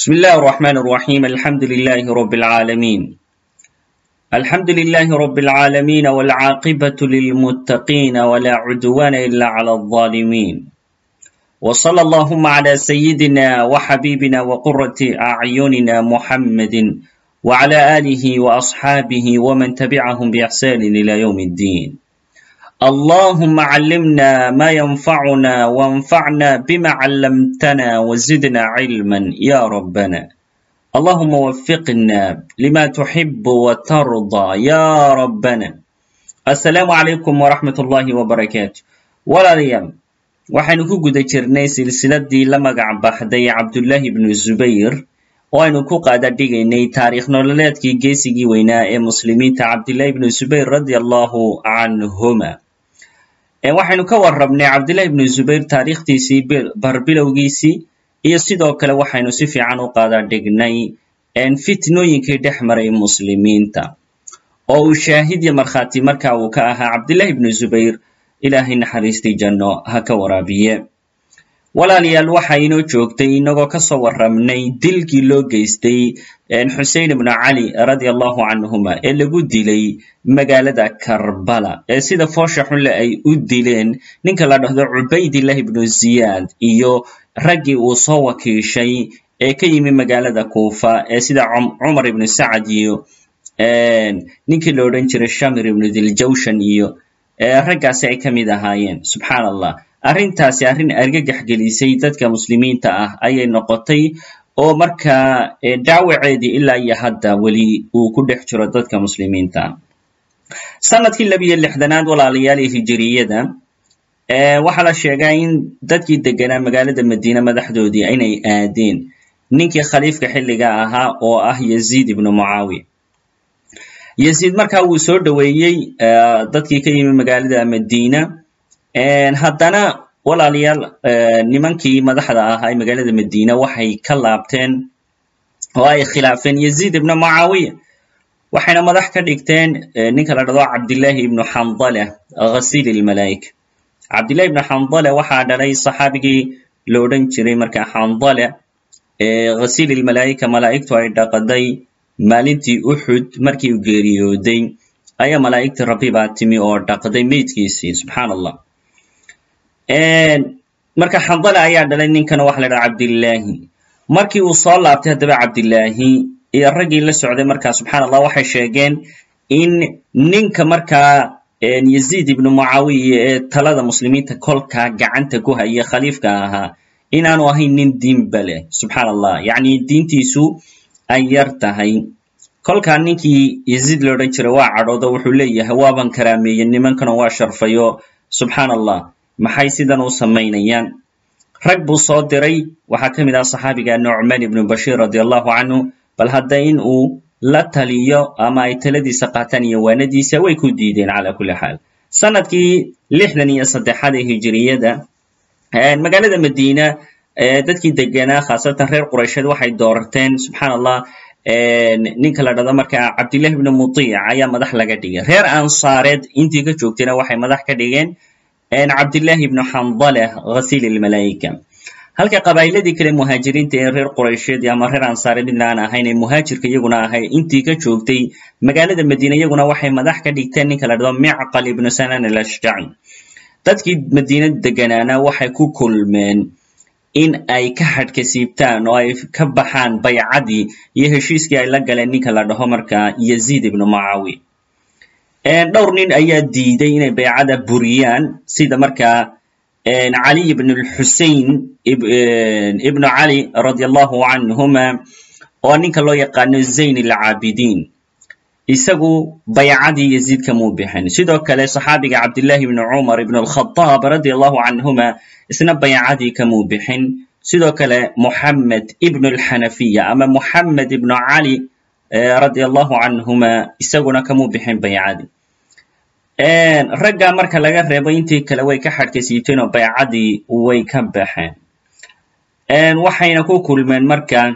بسم الله الرحمن الرحيم الحمد لله رب العالمين الحمد لله رب العالمين والعاقبة للمتقين ولا عدوان إلا على الظالمين وصلى اللهم على سيدنا وحبيبنا وقرة أعيننا محمد وعلى آله وأصحابه ومن تبعهم بإحسان إلى يوم الدين اللهم علمنا ما ينفعنا وانفعنا بما علمتنا وزدنا علما يا ربنا اللهم وفقنا لما تحب وترضى يا ربنا السلام عليكم ورحمة الله وبركاته walaalayaal waxaynu ku guda jirnay silsiladii la magac baxday cabdullaahi ibnu zubayr oo aynu ku qaada dhigaynay taariikh nololeedkii geesigii weynaa ee muslimiinta cabdillahi ibnu zubayr radi allahu canhuma waxaynu ka warrabnay cabdillahi ibnu zubayr taariikhtiisii barbilowgiisii iyo sidoo kale waxaynu si fiican u qaada dhignay fitnooyinkii dhex maray muslimiinta. Oo uu shaahid markhaati marka uu ka ahaa cabdillahi ibnu zubayr ilaahay naxariistii janno ha ka waraabiye walaalayaal waxa inoo joogtay inagoo ka soo warramnay dilkii loo geystay xusein ibnu cali radi allahu canhuma ee lagu dilay magaalada karbala. Ee sida foosha xunle ay u dileen ninka la dhahdo cubaydillah ibnu ziyaad iyo raggii uu soo wakiishay ee ka yimi magaalada kuufa ee sida cumar ibnu sacad iyo ninkii la odhan jiray shamir ibnu diljawshan iyo raggaasi ay ka mid ahaayeen. Subxaan allah arrintaasi arrin argagax gelisay dadka muslimiinta ah ayay noqotay oo markaa dhaawaceedii ilaa iyo hadda weli uu ku dhex jiro dadka muslimiinta. Sanadkii labiyo lixdanaad walaalayaalii hijiriyada waxaa la sheegaa in dadkii deganaa magaalada madiine madaxdoodii inay aadeen ninkii khaliifka xilliga ahaa oo ah yaziid ibnu mucaawiya. Yaziid markaa wuu soo dhoweeyey dadkii ka yimi magaalada madiina haddana walaalayaal nimankii madaxda ahaa ee magaalada madiina waxay ka laabteen oo ay khilaafeen yaziid ibnu mucaawiya waxayna madax ka dhigteen ninka la dhado cabdillaahi ibnu xandale ghasiil ilmalaa'ika cabdillahi ibnu xandale waxaa dhalay saxaabigii la odhan jiray marka xandale ghasiil ilmalaa'ika malaa'igtu ay dhaqaday maalintii uxud markii uu geeriyooday. Ayaa malaa'igtii rabbi baa timi oo dhaqday meydkiisii subxaan allah marka xandale ayaa dhalay ninkana waxa la dhaha cabdillaahi. Markii uu soo laabtay haddaba cabdillaahi iyo raggii la socday markaa subxaan allah waxay sheegeen in ninka markaa yaziid ibnu mucaawiya ee talada muslimiinta kolkaa gacanta ku haya khaliifka ahaa inaanu ahayn nin diinba leh subxaan allah yacni diintiisu ay yar tahay. Kolkaa ninkii yaziid la odhan jiray waa cadhoodo wuxuu leeyahay waaban karaameeyey nimankana waa sharfayo subxaan allah maxay sidan u samaynayaan rag buu soo diray. Waxaa ka mid ah saxaabiga nucmaan ibnu bashiir radi allahu canhu bal hadda in uu la taliyo ama ay taladiisa qaataan iyo waanadiisa way ku diideen cala kulli xaal. Sanadkii lixdan iyo saddexaad ee hijiriyada magaalada madiina dadkii deganaa khaasatan reer quraysheed waxay doorteen subxaan allah ninka la dhado marka cabdillahi ibnu mutic ayaa madax laga dhigay. Reer ansaareed intii ka joogtayna waxay madax ka dhigeen cabdillahi ibnu xandale ghasiil ilmalaa'ika halka qabaa'iladii kale muhaajiriinta ee reer quraysheed ama reer ansaareed midna aan ahayn ee muhaajirka iyaguna ahay intii ka joogtay magaalada madiine iyaguna waxay madax ka dhigteen ninka la dhado micqal ibnu sanan alashjaci dadkii madiina deganaana waxay ku kulmeen in ay ka xadhka siibtaan oo ay ka baxaan baycadii iyo heshiiskii ay la galeen ninka la dhaho markaa yaziid ibnu mucaawiya dhowr nin ayaa diiday inay baycada buriyaan. Sida markaa cali ibn lxusein ibnu cali radi allahu canhuma oo ninka loo yaqaano zayn alcaabidiin isagu baycadii yaziid kamuu bixin. Sidoo kale saxaabiga cabdillahi ibnu cumar ibn alkhadaab radi allahu canhuma isna baycadii kamuu bixin. Sidoo kale moxamed ibnu alxanafiya ama moxamed ibnu cali radi allahu canhuma isaguna kamuu bixin baycadii. Ragga marka laga reebo intii kale way ka xadhkasiibteen oo baycadii way ka baxeen. Waxayna ku kulmeen marka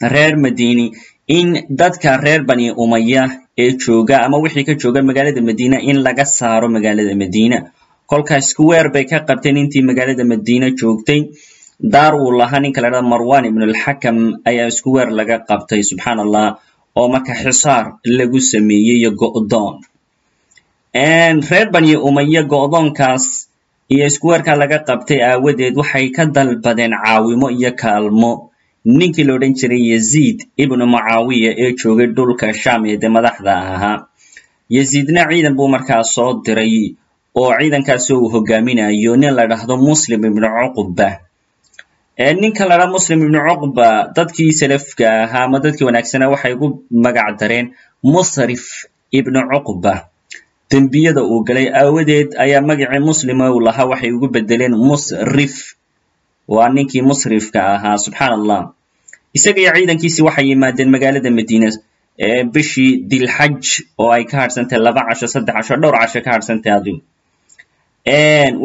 reer madini in dadka reer bani umaya ee jooga ama wixii ka jooga magaalada madiina in laga saaro magaalada madiina. Kolkaas square bay ka qabteen intii magaalada madiina joogtay. Daar uu lahaa ninka la dhahda marwan ibn alxakam ayaa weer laga qabtay subxaan allah oo marka xisaar lagu sameeyey iyo go'doon. Reer bani umaya go'doonkaas iyo iskuweerkaa laga qabtay aawadeed waxay ka dalbadeen caawimo iyo kaalmo. Ninkii la odhan jiray yaziid ibnu mucaawiya ee joogay dhulka sham ee dee madaxda ahaa. Yaziidna ciidan buu markaa soo diray oo ciidankaasoo uu hogaaminayo nin la dhahdo muslim ibnu cuqba ninka la dhahdo muslim ibnu cuqba dadkii salafka ahaa ama dadkii wanaagsanaa waxay ugu magac dareen musrif ibnu cuqba dembiyada uu galay aawadeed ayaa magacii muslima uu lahaa waxay ugu bedeleen musrif. Waa ninkii musrifka ahaa subxaan allah isaga iyo ciidankiisii waxay yimaadeen magaalada madiina bishii dilxaj oo ay ka hadhsantahay laba casho saddex casho dhowr casho ka hadhsantahay adigu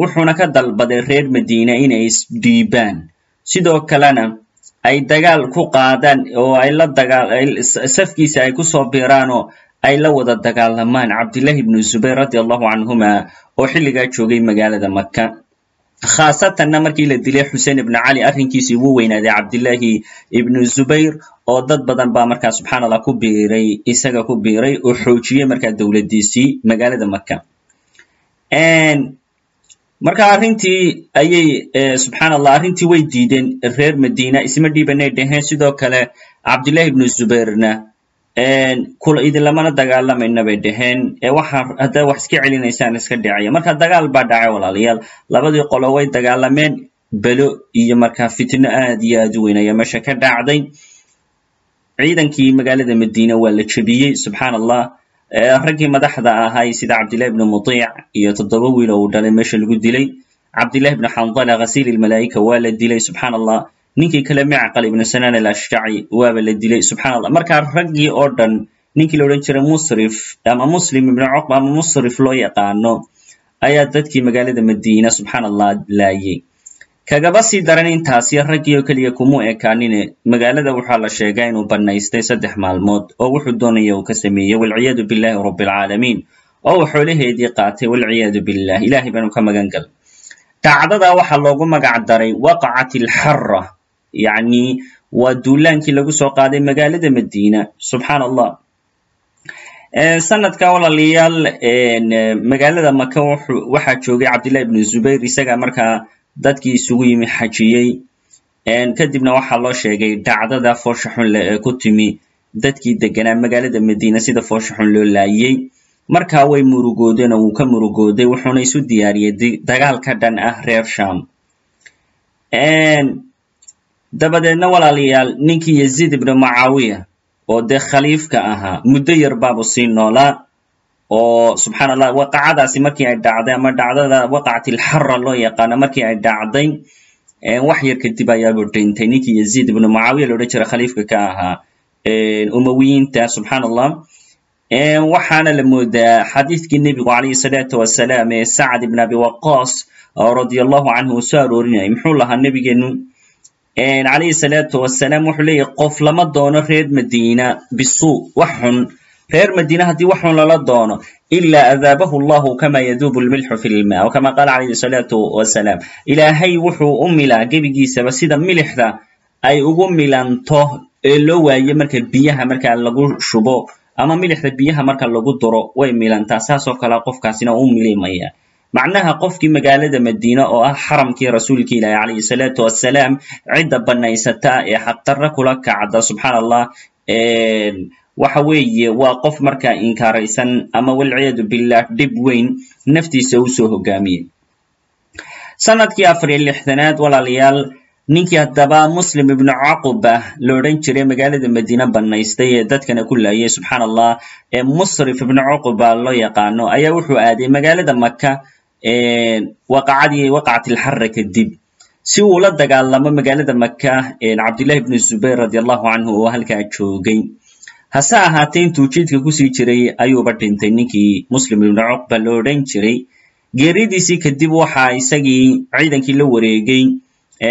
wuxuuna ka dalbaday reer madiina inay isdhiibaan sidoo kalena ay dagaal ku qaadaan oo ay la dagaal ay ku soo biiraan oo ay la wada dagaalamaan cabdillahi ibnu zubayr radi allahu canhuma oo xilligaa joogay magaalada maka khaasatanna markii la dilay xuseen ibnu cali arrinkiisii ugu weynaaday cabdillahi ibnu zubayr oo dad badan baa markaa subxaan allah ku biiray isaga ku biiray oo xoojiyey markaa dowladdiisii magaalada maka marka arrintii ayay subxaan allah arrintii way diideen reer madiina isma dhiibanay dhaheen. Sidoo kale cabdillahi ibnu zubayrna idinlamana dagaalamayna bay dhaheen. Waxa haddaa wax iska celinaysaan iska dhicaya marka dagaal baa dhacay walaalayaal. Labadii qolo way dagaalameen. Belo iyo markaa fitno aad iyo aad u weyn ayaa meesha ka dhacday. Ciidankii magaalada madiina waa la jebiyey subxaan allah raggii madaxda ahay sida cabdillahi ibnu mudiic iyo toddoba wiil oo uu dhalay meesha lagu dilay cabdillahi ibnu xandala ghasiil ilmalaa'ika waa la dilay subxaan allah ninkii kale micqal ibnu sanaan alashjaci waaba la dilay subxaan allah markaa raggii oo dhan ninkii la odhan jiray musrif ama muslim ibnu cuqba ama musrif loo yaqaano ayaa dadkii magaalada madiina subxaan allah laayay kagaba sii daran intaasi raggii oo keliya kumu ekaanine. Magaalada waxaa la sheegaa inuu bannaystay saddex maalmood oo wuxuu doonaya uu ka sameeyey walciyaadu billahi rabbi alcaalamiin oo uu xoolaheedii qaatay walciyaadu billah ilahay baanu ka magan gal waxaa loogu magac daray waqacat alxara yacni waa duulaankii lagu soo qaaday magaalada madiina. Subxaan allah sanadka walaalayaal magaalada maka waxaa joogay cabdillahi ibnu zubayr isaga markaa dadkii isugu yimi xajiyey. Kadibna waxaa loo sheegay dhacdada foosha xunle ee ku timi dadkii deganaa magaalada madiina sida foosha xun loo laayey markaa way murugoodeen oo wuu ka murugooday wuxuuna isu diyaariyey dagaal ka dhan ah reer sham dabadeedna walaalayaal ninkii yaziid ibnu mucaawiya oo dee khaliifka ahaa muddo yar baabu sii noolaa oo subxaan allah waqacadaasi markii ay dhacday ama dhacdada waqacat ilxara loo yaqaano markii ay dhacday wax yar kadib ayaabuu dhintay. Ninkii yaziid ibnu mucaawiya la odhan jira khaliifka ka ahaa umawiyiinta subxaan allah waxaana la moodaa xadiidkii nebigu calayhi salaatu wasalaam ee sacad ibn abi waqaas radia allahu canhu uu soo aroorinayay. Muxuu lahaa nebigeenu? Calayhi salaatu wasalaam wuxuu leeyahy qof lama doono reer madiina bisuu wax xun reer madiina haddii wax xun lala doono ilaa adaabahu allahu kama yaduubu lmilxu fi lma o kama qaala calayhi salaatu wasalaam ilaahay wuxuu u milaa gebigiisaba sida milixda ay ugu milanto ee loo waayo marka biyaha marka lagu shubo ama milixda biyaha marka lagu duro way milantaa saasoo kalea qofkaasina u milimaya. Macnaha qofkii magaalada madiina oo ah xaramkii rasuulki ilaahi calayhi salaatu wassalaam cidda bannaysata ee xaqdarra kula kacda subxaan allah waxa weeye waa qof markaa inkaaraysan ama walciyaadu billah dhib weyn naftiisa uu soo hogaamiyey sannadkii afar iyo lixdanaad walaalayaal ninkii haddaba muslim ibnu caquba la odhan jiray magaalada madiine bannaystay ee dadkana ku laayay subxaan allah ee musrif ibnu caquba loo yaqaano ayaa wuxuu aaday magaalada maka waqacadii waqacat ilxarra kadib. Si uu la dagaalamo magaalada maka cabdillahi ibnu zubayr radi allahu canhu oo halkaa joogay hase ahaatee intuu jidka ku sii jiray ayuuba dhintay ninkii muslim ibnu cuqba la odhan jiray geeridiisii kadib waxaa isagii ciidankii la wareegay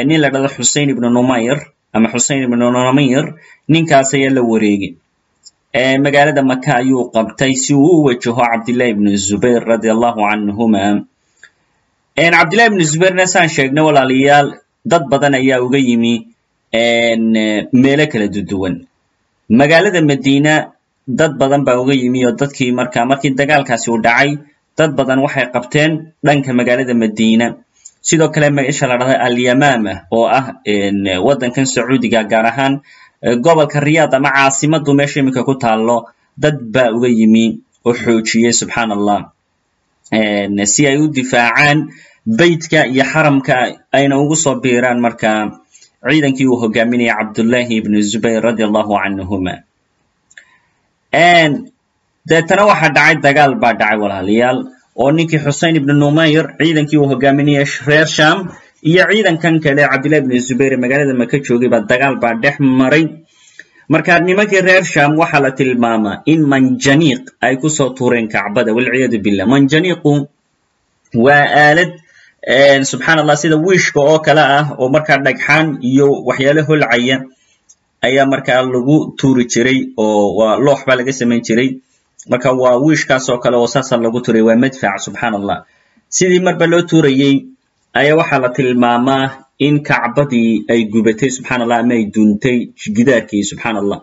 nin la dhado xusein ibnu numayr ama xusein ibnu numayr ninkaas ayaa la wareegay magaalada maka ayuu qabtay si uu u wajaho cabdillahi ibnu zubayr radi allahu canhuma cabdillahi ibnu zubayrna saan sheegnay walaalayaal dad badan ayaa uga yimi. Meelo kala duduwan magaalada madiina dad badan baa uga yimi oo dadkii marka markii dagaalkaasi uu dhacay dad badan waxay qabteen dhanka magaalada madiina. Sidoo kale meesha la dhahda alyamama oo ah waddankan sacuudiga gaar ahaan gobolka riyaad ama caasimadu meesha iminka ku taallo dad baa uga yimi oo xoojiyey subxaan allah si ay u difaacaan beytka iyo xaramka ayna ugu soo biiraan marka ciidankii uu hogaaminaya cabdullahi ibnu zubayr radi allahu canhuma deetana waxaa dhacay dagaal baa dhacay walaalayaal oo ninkii xusein ibnu numayr ciidankii uu hogaaminaya reer sham iyo ciidankan kale cabdillahi ibnu zubayr magaalada maka joogay baa dagaal baa dhex maray. Marka nimankii reer sham waxaa la tilmaamaa in manjaniiq ay ku soo tuureen kacbada walciyadu billah. Manjaniiqu waa aalad subxaan allah sida wiishka oo kale ah oo markaa dhagxaan iyo waxyaalo holcaya ayaa markaa lagu tuuri jiray oo waa loox baa laga samayn jiray. Marka waa wiishkaas oo kale oo saasa lagu turay waa madfac subxaan allah sidii marba loo tuurayey ayaa waxaa la tilmaamaa in kacbadii ay gubatay subxaan allah ama ay duuntay gidaarkii subxaan allah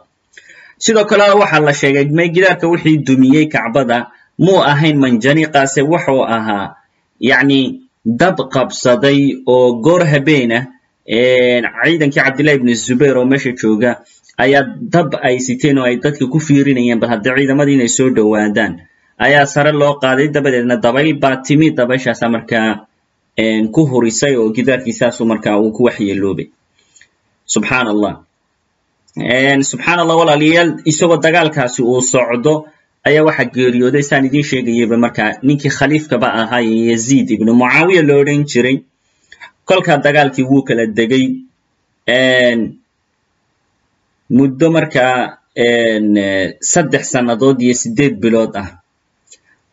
sidoo kale waxaa la sheegay may gidaarka wixii dumiyey kacbada muu ahayn manjaniiqaase wuxuu ahaa yacni dab qabsaday oo goor habeenah ciidankii cabdillahi ibnu zubayr oo meesha jooga ayaa dab ay siteen oo ay dadka ku fiirinayeen bal haddii ciidamadii inay soo dhowaadaan ayaa sare loo qaaday dabadeedna dabayl baa timi dabayshaasa markaa ku hurisay oo gidaarkii saasu markaa uu ku waxyeeloobay. Subxaan allah subxaan allah walaalayaal isagoo dagaalkaasi uu socdo ayaa waxaa geeriyooday saan idiin sheegayaba markaa ninkii khaliifkaba ahaa ee yaziid ibnu mucaawiya lo odhan jiray. Kolkaa dagaalkii wuu kala degay muddo markaa saddex sannadood iyo siddeed bilood ah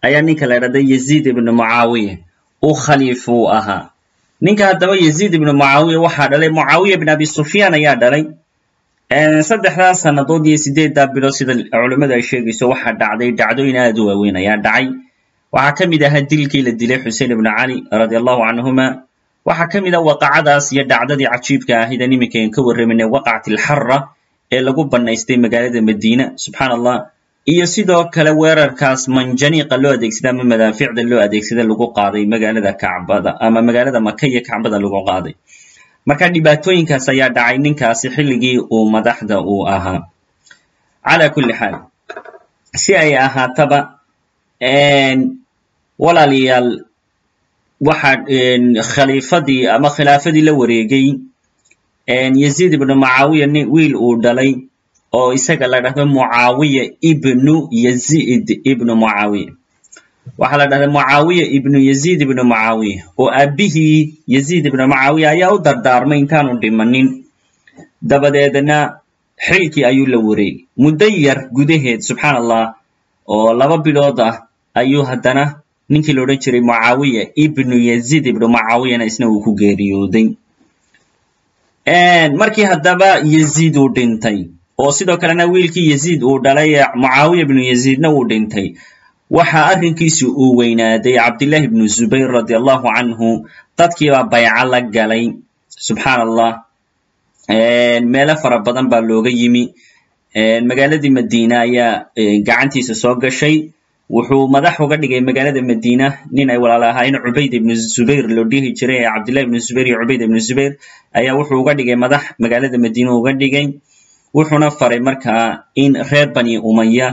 ayaa ninka la dhahda yaziid ibnu mucaawiya. Uu khaliif uu ahaa. Ninka haddaba yaziid ibnu mucaawiya waxaa dhalay mucaawiya ibn abi sufyaan ayaa dhalay saddexdaas sannadood iyo siddeeddaa bilood sida culimmadu ay sheegayso waxaa dhacday dhacdooyin aad u waaweyn ayaa dhacay. Waxaa ka mid ahaa dilkii la dilay xusein ibnu cali radi allahu canhuma waxaa ka mid ah waqacadaas iyo dhacdadii cajiibka ahaydan iminkaen ka warramayna waqacat alxarra ee lagu bannaystay magaalada madiina subxaan allah iyo sidoo kale weerarkaas manjaniiqa loo adeegsada ama madaaficda loo adeegsada lagu qaaday magaalada kacbada ama magaalada maka iyo kacbada lagu qaaday marka dhibaatooyinkaas ayaa dhacay ninkaasi xilligii uu madaxda uu ahaa. Cala kulli xaal si ay ahaataba walaalayaal waxaa khaliifadii ama khilaafadii la wareegay yaziid ibnu mucaawiya nin wiil uu dhalay oo isaga la dhahdo mucaawiya ibnu yaziid ibnu mucaawiya waxaa la dhahda mucaawiya ibnu yaziid ibnu mucaawiya oo aabihii yaziid ibnu mucaawiya ayaa u dardaarmay intaanu dhimanin. Dabadeedna xilkii ayuu la wareegay. Muddo yar gudaheed subxaan allah oo laba bilood ah ayuu haddana ninkii la odhan jiray mucaawiya ibnu yaziid ibnu mucaawiyana isna uu ku geeriyooday. Markii haddaba yaziid uu dhintay oo sidoo kalena wiilkii yaziid uu dhalay mucaawiya ibnu yaziidna uu dhintay waxa arrinkiisi uu weynaaday cabdillahi ibnu zubayr radi allahu canhu dadkiibaa bayco la galay. Subxaan allah meelo fara badan baa looga yimi. Magaaladii madiina ayaa gacantiisa soo gashay. Wuxuu madax uga dhigay magaalada madiina nin ay walaala ahaayeen cubayd ibnu zubayr loo dhihi jiray. Ee cabdillahi ibnu zubayr iyo cubayd ibnu zubayr ayaa wuxuu uga dhigay madax magaalada madiina uga dhigay. Wuxuuna faray markaa in reer bani umaya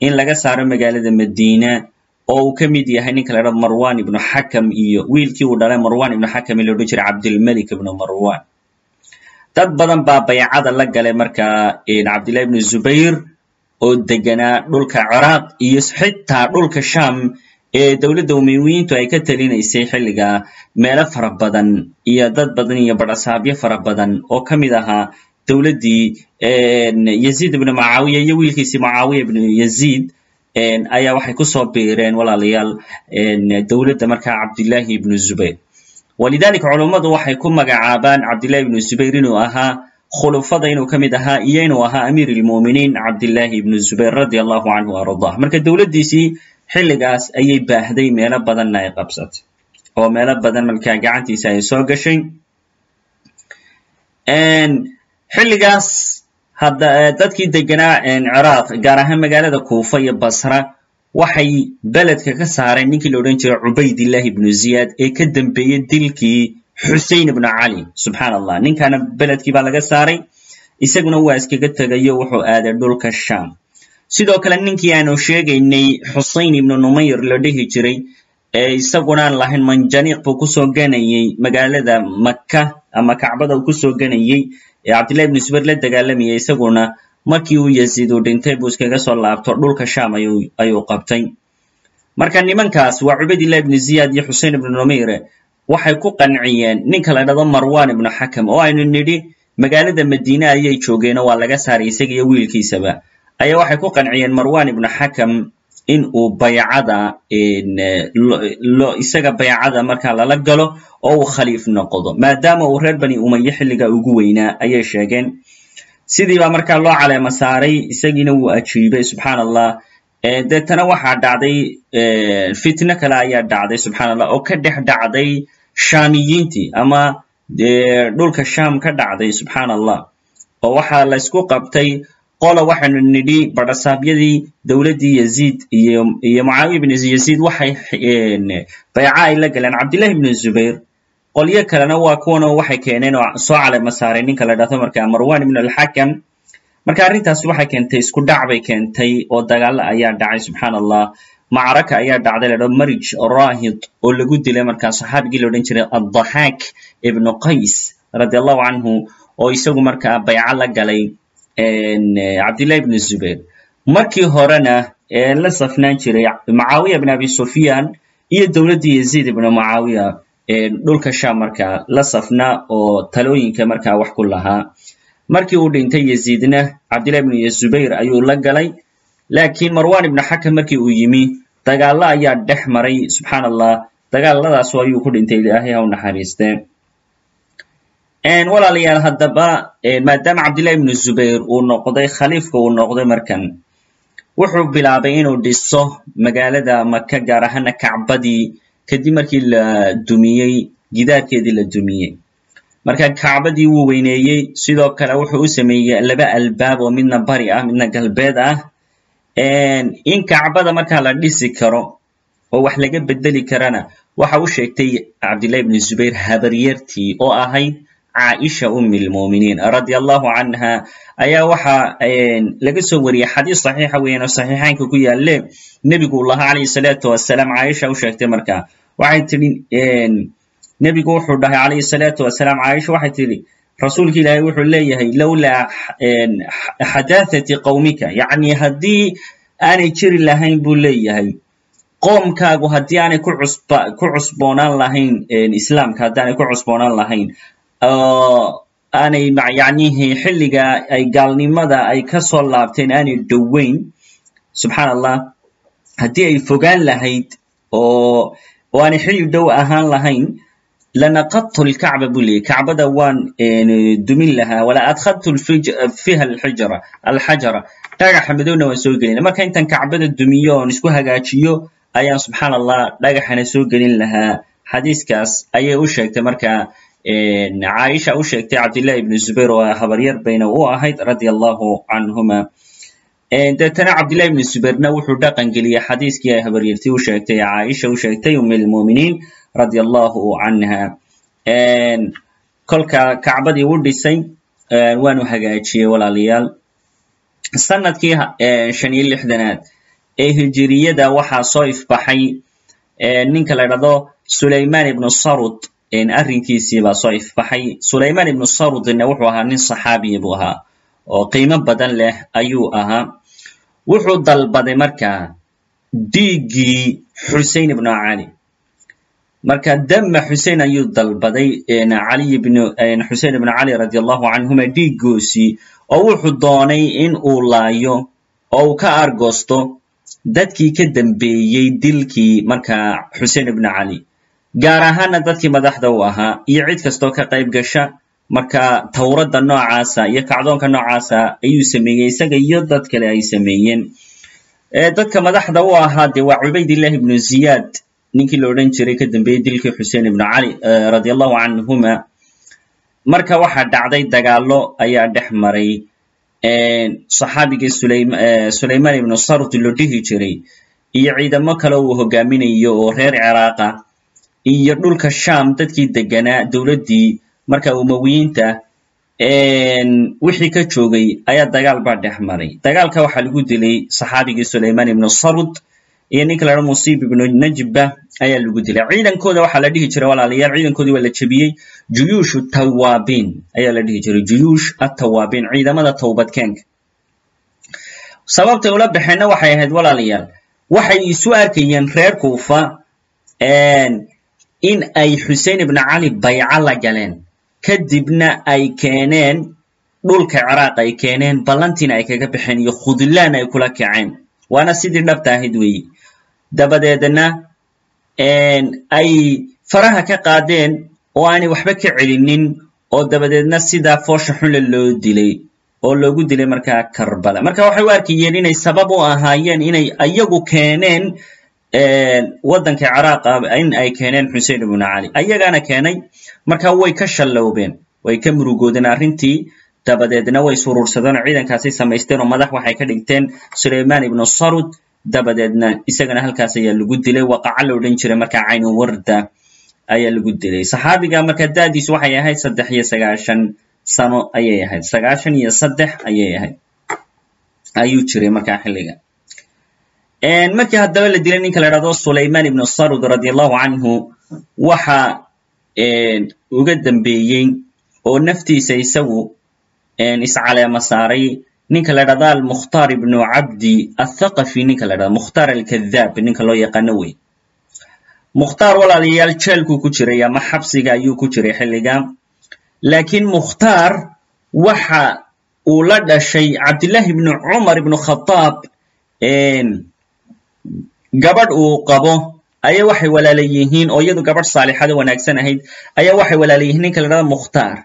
in laga saaro magaalada madiina oo uu ka mid yahay ninka la dhado marwan ibnu xakam iyo wiilkii uu dhalay marwan ibnu xakam ee loodhan jiray cabdilmelik ibnu marwan. Dad badan baa baycada la galay markaa cabdillahi ibnu zubayr oo deganaa dhulka ciraaq iyo xitaa dhulka sham ee dowladda umawiyiintu ay ka talinaysay xilligaa meelo fara badan iyo dad badan iyo badhasaabyo fara badan oo ka mid ahaa dowladdii yaziid ibnu mucaawiya iyo wiilkiisii mucaawiya ibnu yaziid ayaa waxay ku soo biireen walaalayaal dowladda markaa cabdillahi ibnu zubayr. Walidalika culummadu waxay ku magacaabaan cabdillahi ibnu zubayr inuu ahaa khulufada inuu ka mid ahaa iyo inuu ahaa amiir ilmu'miniin cabdillahi ibnu zubayr radi allahu canhu ardah marka dowladdiisii xilligaas ayay baahday meelo badanna ay qabsatay oo meelo badan markaa gacantiisa ay soo gashay xilligaas hadda dadkii deganaa ciraaq gaar ahaan magaalada kuufa iyo basra waxay beledka ka saareen ninkii la odhan jiray cubaydillahi ibnu ziyaad ee ka dambeeyey dilkii xusein ibnu cali. Subxaan allah ninkaana beledkii baa laga saaray isaguna waa iskaga tegayo wuxuu aaday dhulka sham sidoo kale ninkii aanu sheegaynay xusein ibnu numayr la dhihi jiray ee isagunaan lahayn manjaniiq buu ku soo ganayey magaalada maka ama kacbada uu ku soo ganayey ee cabdillahi ibnu zubayr la dagaalamayay isaguna markii uu yaziid uu dhintay buu iskaga soo laabto dhulka sham ayuu qabtay. Marka nimankaas waa cubaydillah ibnu ziyaad iyo xusein ibnu numayre waxay ku qanciyeen ninka la dhado marwan ibnu xakam oo aynu nidhi magaalada madiine ayay joogeenoo waa laga saaray isaga iyo wiilkiisaba. Ayaa waxay ku qanciyeen marwan ibnu xakam in uu baycada isaga baycada markaa lala galo oo uu khaliif noqdo. Maadaama uu reer bani umaye xilliga ugu weynaa ayay sheegeen. Sidii baa markaa loo caleema saaray isagiina wuu ajiibay subxaan allah deetana waxaa dhacday fitno kale ayaa dhacday subxaan allah oo ka dhex dhacday shaamiyiintii ama dhulka sham ka dhacday subxaan allah oo waxaa la ysku qabtay qola waxaynu nidhi badhasaabyadii dowladdii yaziid iyo mucaawiya ibnu yaziid waxay bayca ay la galeen cabdillahi ibnu zubayr. Qolyo kalena waa kuwana waxay keeneen oo soo calema saaray ninka la dhahdo marka marwan ibn alxakam marka arrintaas waxay keentay isku dhac bay keentay oo dagaalo ayaa dhacay subxaan allah macraka ayaa dhacday la dhahdo marij rahid oo lagu dilay markaa saxaabigii la odhan jiray addaxaak ibnu qays radi allahu canhu oo isagu markaa bayco la galay cabdillahi ibnu zubayr markii horena la safnaan jiray mucaawiya ibn abi sufyan iyo dowladdii yaziid ibnu mucaawiya dhulka sham markaa la safna oo talooyinka markaa wax ku lahaa. Markii uu dhintay yaziidna cabdillahi ibnu zubayr ayuu la galay laakiin marwan ibnu xakam markii uu yimi dagaalo ayaa dhex maray subxaan allah dagaaladaas ayuu ku dhintay ilaahay ha u walaalayaal haddaba maadaama cabdillahi ibnu zubayr uu noqday khaliifka uu noqday markan wuxuu bilaabay inuu dhiso magaalada maka gaar ahaana kacbadii kadib markii la dumiyey gidaarkeedii la dumiyey. Marka kacbadii wuu weyneeyey sidoo kale wuxuu u sameeyey laba albaab oo midna bari ah midna galbeed ah. In kacbada markaa la dhisi karo oo wax laga bedeli karana waxa u sheegtay cabdillahi ibnu zubayr habaryartii oo ahayd caaisha umi lmuminiin radia allahu canha ayaa waxa laga soo wariyey xadiis saxiixa weeyaan saxiixaynka ku yaalle nebigu uu lahaa salaatu wasalaam caaisha u sheegtay marka waxay tidhi nebigu wuxuu dhahay calayhi salaatu wasalaam caaisha waxay tidhi rasuulka ilaahay wuxuu leeyahay lowlaa xadaathati qowmika yacni haddii aanay jiri lahayn buu leeyahay. Qoomkaagu haddii aanay ku cusboonaan lahayn islaamka haddii aanay ku cusboonaan lahayn aanay yacnihi xilliga ay gaalnimada ay ka soo laabteen aanay dhoweyn subxaan allah haddii ay fogaan lahayd oo oo aanay xilli dhow ahaan lahayn lanaqadtu lkacba buu leeyay kacbada waan dumin lahaa. Wala adkhadtu fiha alxijra alxajara dhagaxa madowna waan soo gelina marka intaan kacbada dumiyo oon isku hagaajiyo ayaan subxaan allah dhagaxana soo gelin lahaa. Xadiiskaas ayay u sheegtay marka caaisha u sheegtay cabdillahi ibnu zubayr oo habaryar bayna u ahayd radia allahu canhuma deetana cabdillahi ibnu zubayrna wuxuu dhaqan geliyey xadiiskii ay habaryartii u sheegtay caaisha u sheegtay umi lmuminiin radia allahu canha kolka kacbadii u dhisay waanu hagaajiyey walaalayaal sannadkii shan iyo lixdanaad ee hijiriyada waxaa soo ifbaxay ninka la dhahdo sulayman ibnu sarud arrinkiisii baa soo ifbaxay. Sulayman ibnu sarudna wuxuu ahaa nin saxaabiya buu ahaa oo qiimo badan leh ayuu ahaa. Wuxuu dalbaday marka dhiiggii xusein ibnu cali. Marka dama xusein ayuu dalbaday caliy ibn xusein ibnu cali radi allahu canhuma dhiiggoosii oo wuxuu doonay in uu laayo oo uu ka argoosto dadkii ka dambeeyey dilkii marka xusein ibnu cali gaar ahaana dadkii madaxda u ahaa iyo cid kastoo ka qayb gasha marka tawradda noocaasa iyo kacdoonka noocaasa ayuu sameeyey isaga iyo dad kale ay sameeyeen. Dadka madaxda u ahaa dee waa cubaydillahi ibnu ziyaad ninkii la odhan jiray ka dambeeyey dilkii xusein ibnu cali radi allahu canhuma marka waxaa dhacday dagaallo ayaa dhex maray saxaabigii sulaymaan ibnu sardi lo dhihi jiray iyo ciidamo kale uu hogaaminayo oo reer ciraaqa iyo dhulka sham dadkii deganaa dowladdii marka umawiyiinta wixii ka joogay ayaa dagaal baa dhex maray. Dagaalka waxaa lagu dilay saxaabigii sulaymaan ibnu sarud iyo ninka laha musiib ibnu najba ayaa lagu dilay. Ciidankooda waxaa la dhihi jiray walaalayaal ciidankoodii waa la jebiyey. Juyuushu tawaabiin ayaa la dhihi jiray. Juyuush atawaabiin ciidamada towbadkeenka sababtay ula baxeenna waxay ahayd walaalayaal. Waxay isu arkayeen reer kuufa in ay xusein ibnu cali bayco la galeen. Kadibna ay keeneen dhulka ciraaq ay keeneen ballantiina ay kaga baxeen iyo khudlaan ay kula kaceen. Waana sidii dhabta ahayd weeye dabadeedna ay faraha ka qaadeen oo aanay waxba ka celinin oo dabadeedna sidaa foosha xunle loo dilay oo loogu dilay markaa karbala. Marka waxay u arkayeen inay sabab u ahaayeen inay ayagu keeneen waddanka ciraaqa in ay keeneen xusein ibnu cali ayagaana keenay marka way ka shallowbeen way ka murugoodeen arrintii dabadeedna way surursadeen oo ciidankaasay samaysteen oo madax waxay ka dhigteen sulaymaan ibnu sarud dabadeedna isagana halkaas ayaa lagu dilay waqaca la odhan jiray markaa caynu warda ayaa lagu dilay. Saxaabiga marka da'diisu waxay ahayd saddex iyo sagaashan sano ayay ahayd. Sagaashan iyo saddex ayay ahayd. Ayuu jiray markaa xilliga markii haddaba la dilay ninka la dhahdo sulaymaan ibnu sarud radi allahu canhu waxa uga dambeeyey oo naftiisa isagu iscaleema saaray. Ninka la dhahda almukhtaar ibnu cabdi athaqafi ninka la dhahda mukhtaar alkadaab ninka loo yaqaano wey. Mukhtaar walaalayaal jeelkuu ku jiray ama xabsiga ayuu ku jiray xilliga. Laakiin mukhtaar waxa uu la dhashay cabdillahi ibnu cumar ibnu khadaab gabadh uu qabo ayaa waxay walaala yihiin oo iyadu gabadh saalixado wanaagsan ahayd ayaa waxay walaala yihiin ninka la mukhtaar.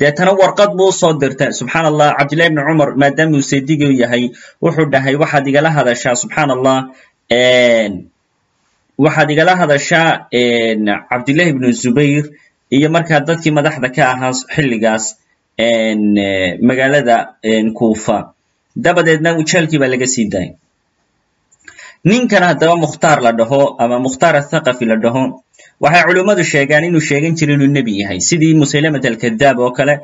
Deetana warqad buu u soo dirtay. Subxaan allah cabdillahi ibni cumar maadaama uu seediga u yahay wuxuu dhahay waxaad igala hadashaa subxaan allah waxaad igala hadashaa cabdillahi ibnu zubayr iyo markaa dadkii madaxda ka ahaa xilligaas magaalada kuufa. Dabadeedna jeelkii baa laga sii daayay ninkan haddaba mukhtaar la dhaho ama mukhtaar athaqafi la dhaho waxay culummadu sheegaan inuu sheegan jiray inuu nebi yahay. Sidii musaylamat alkadaab oo kale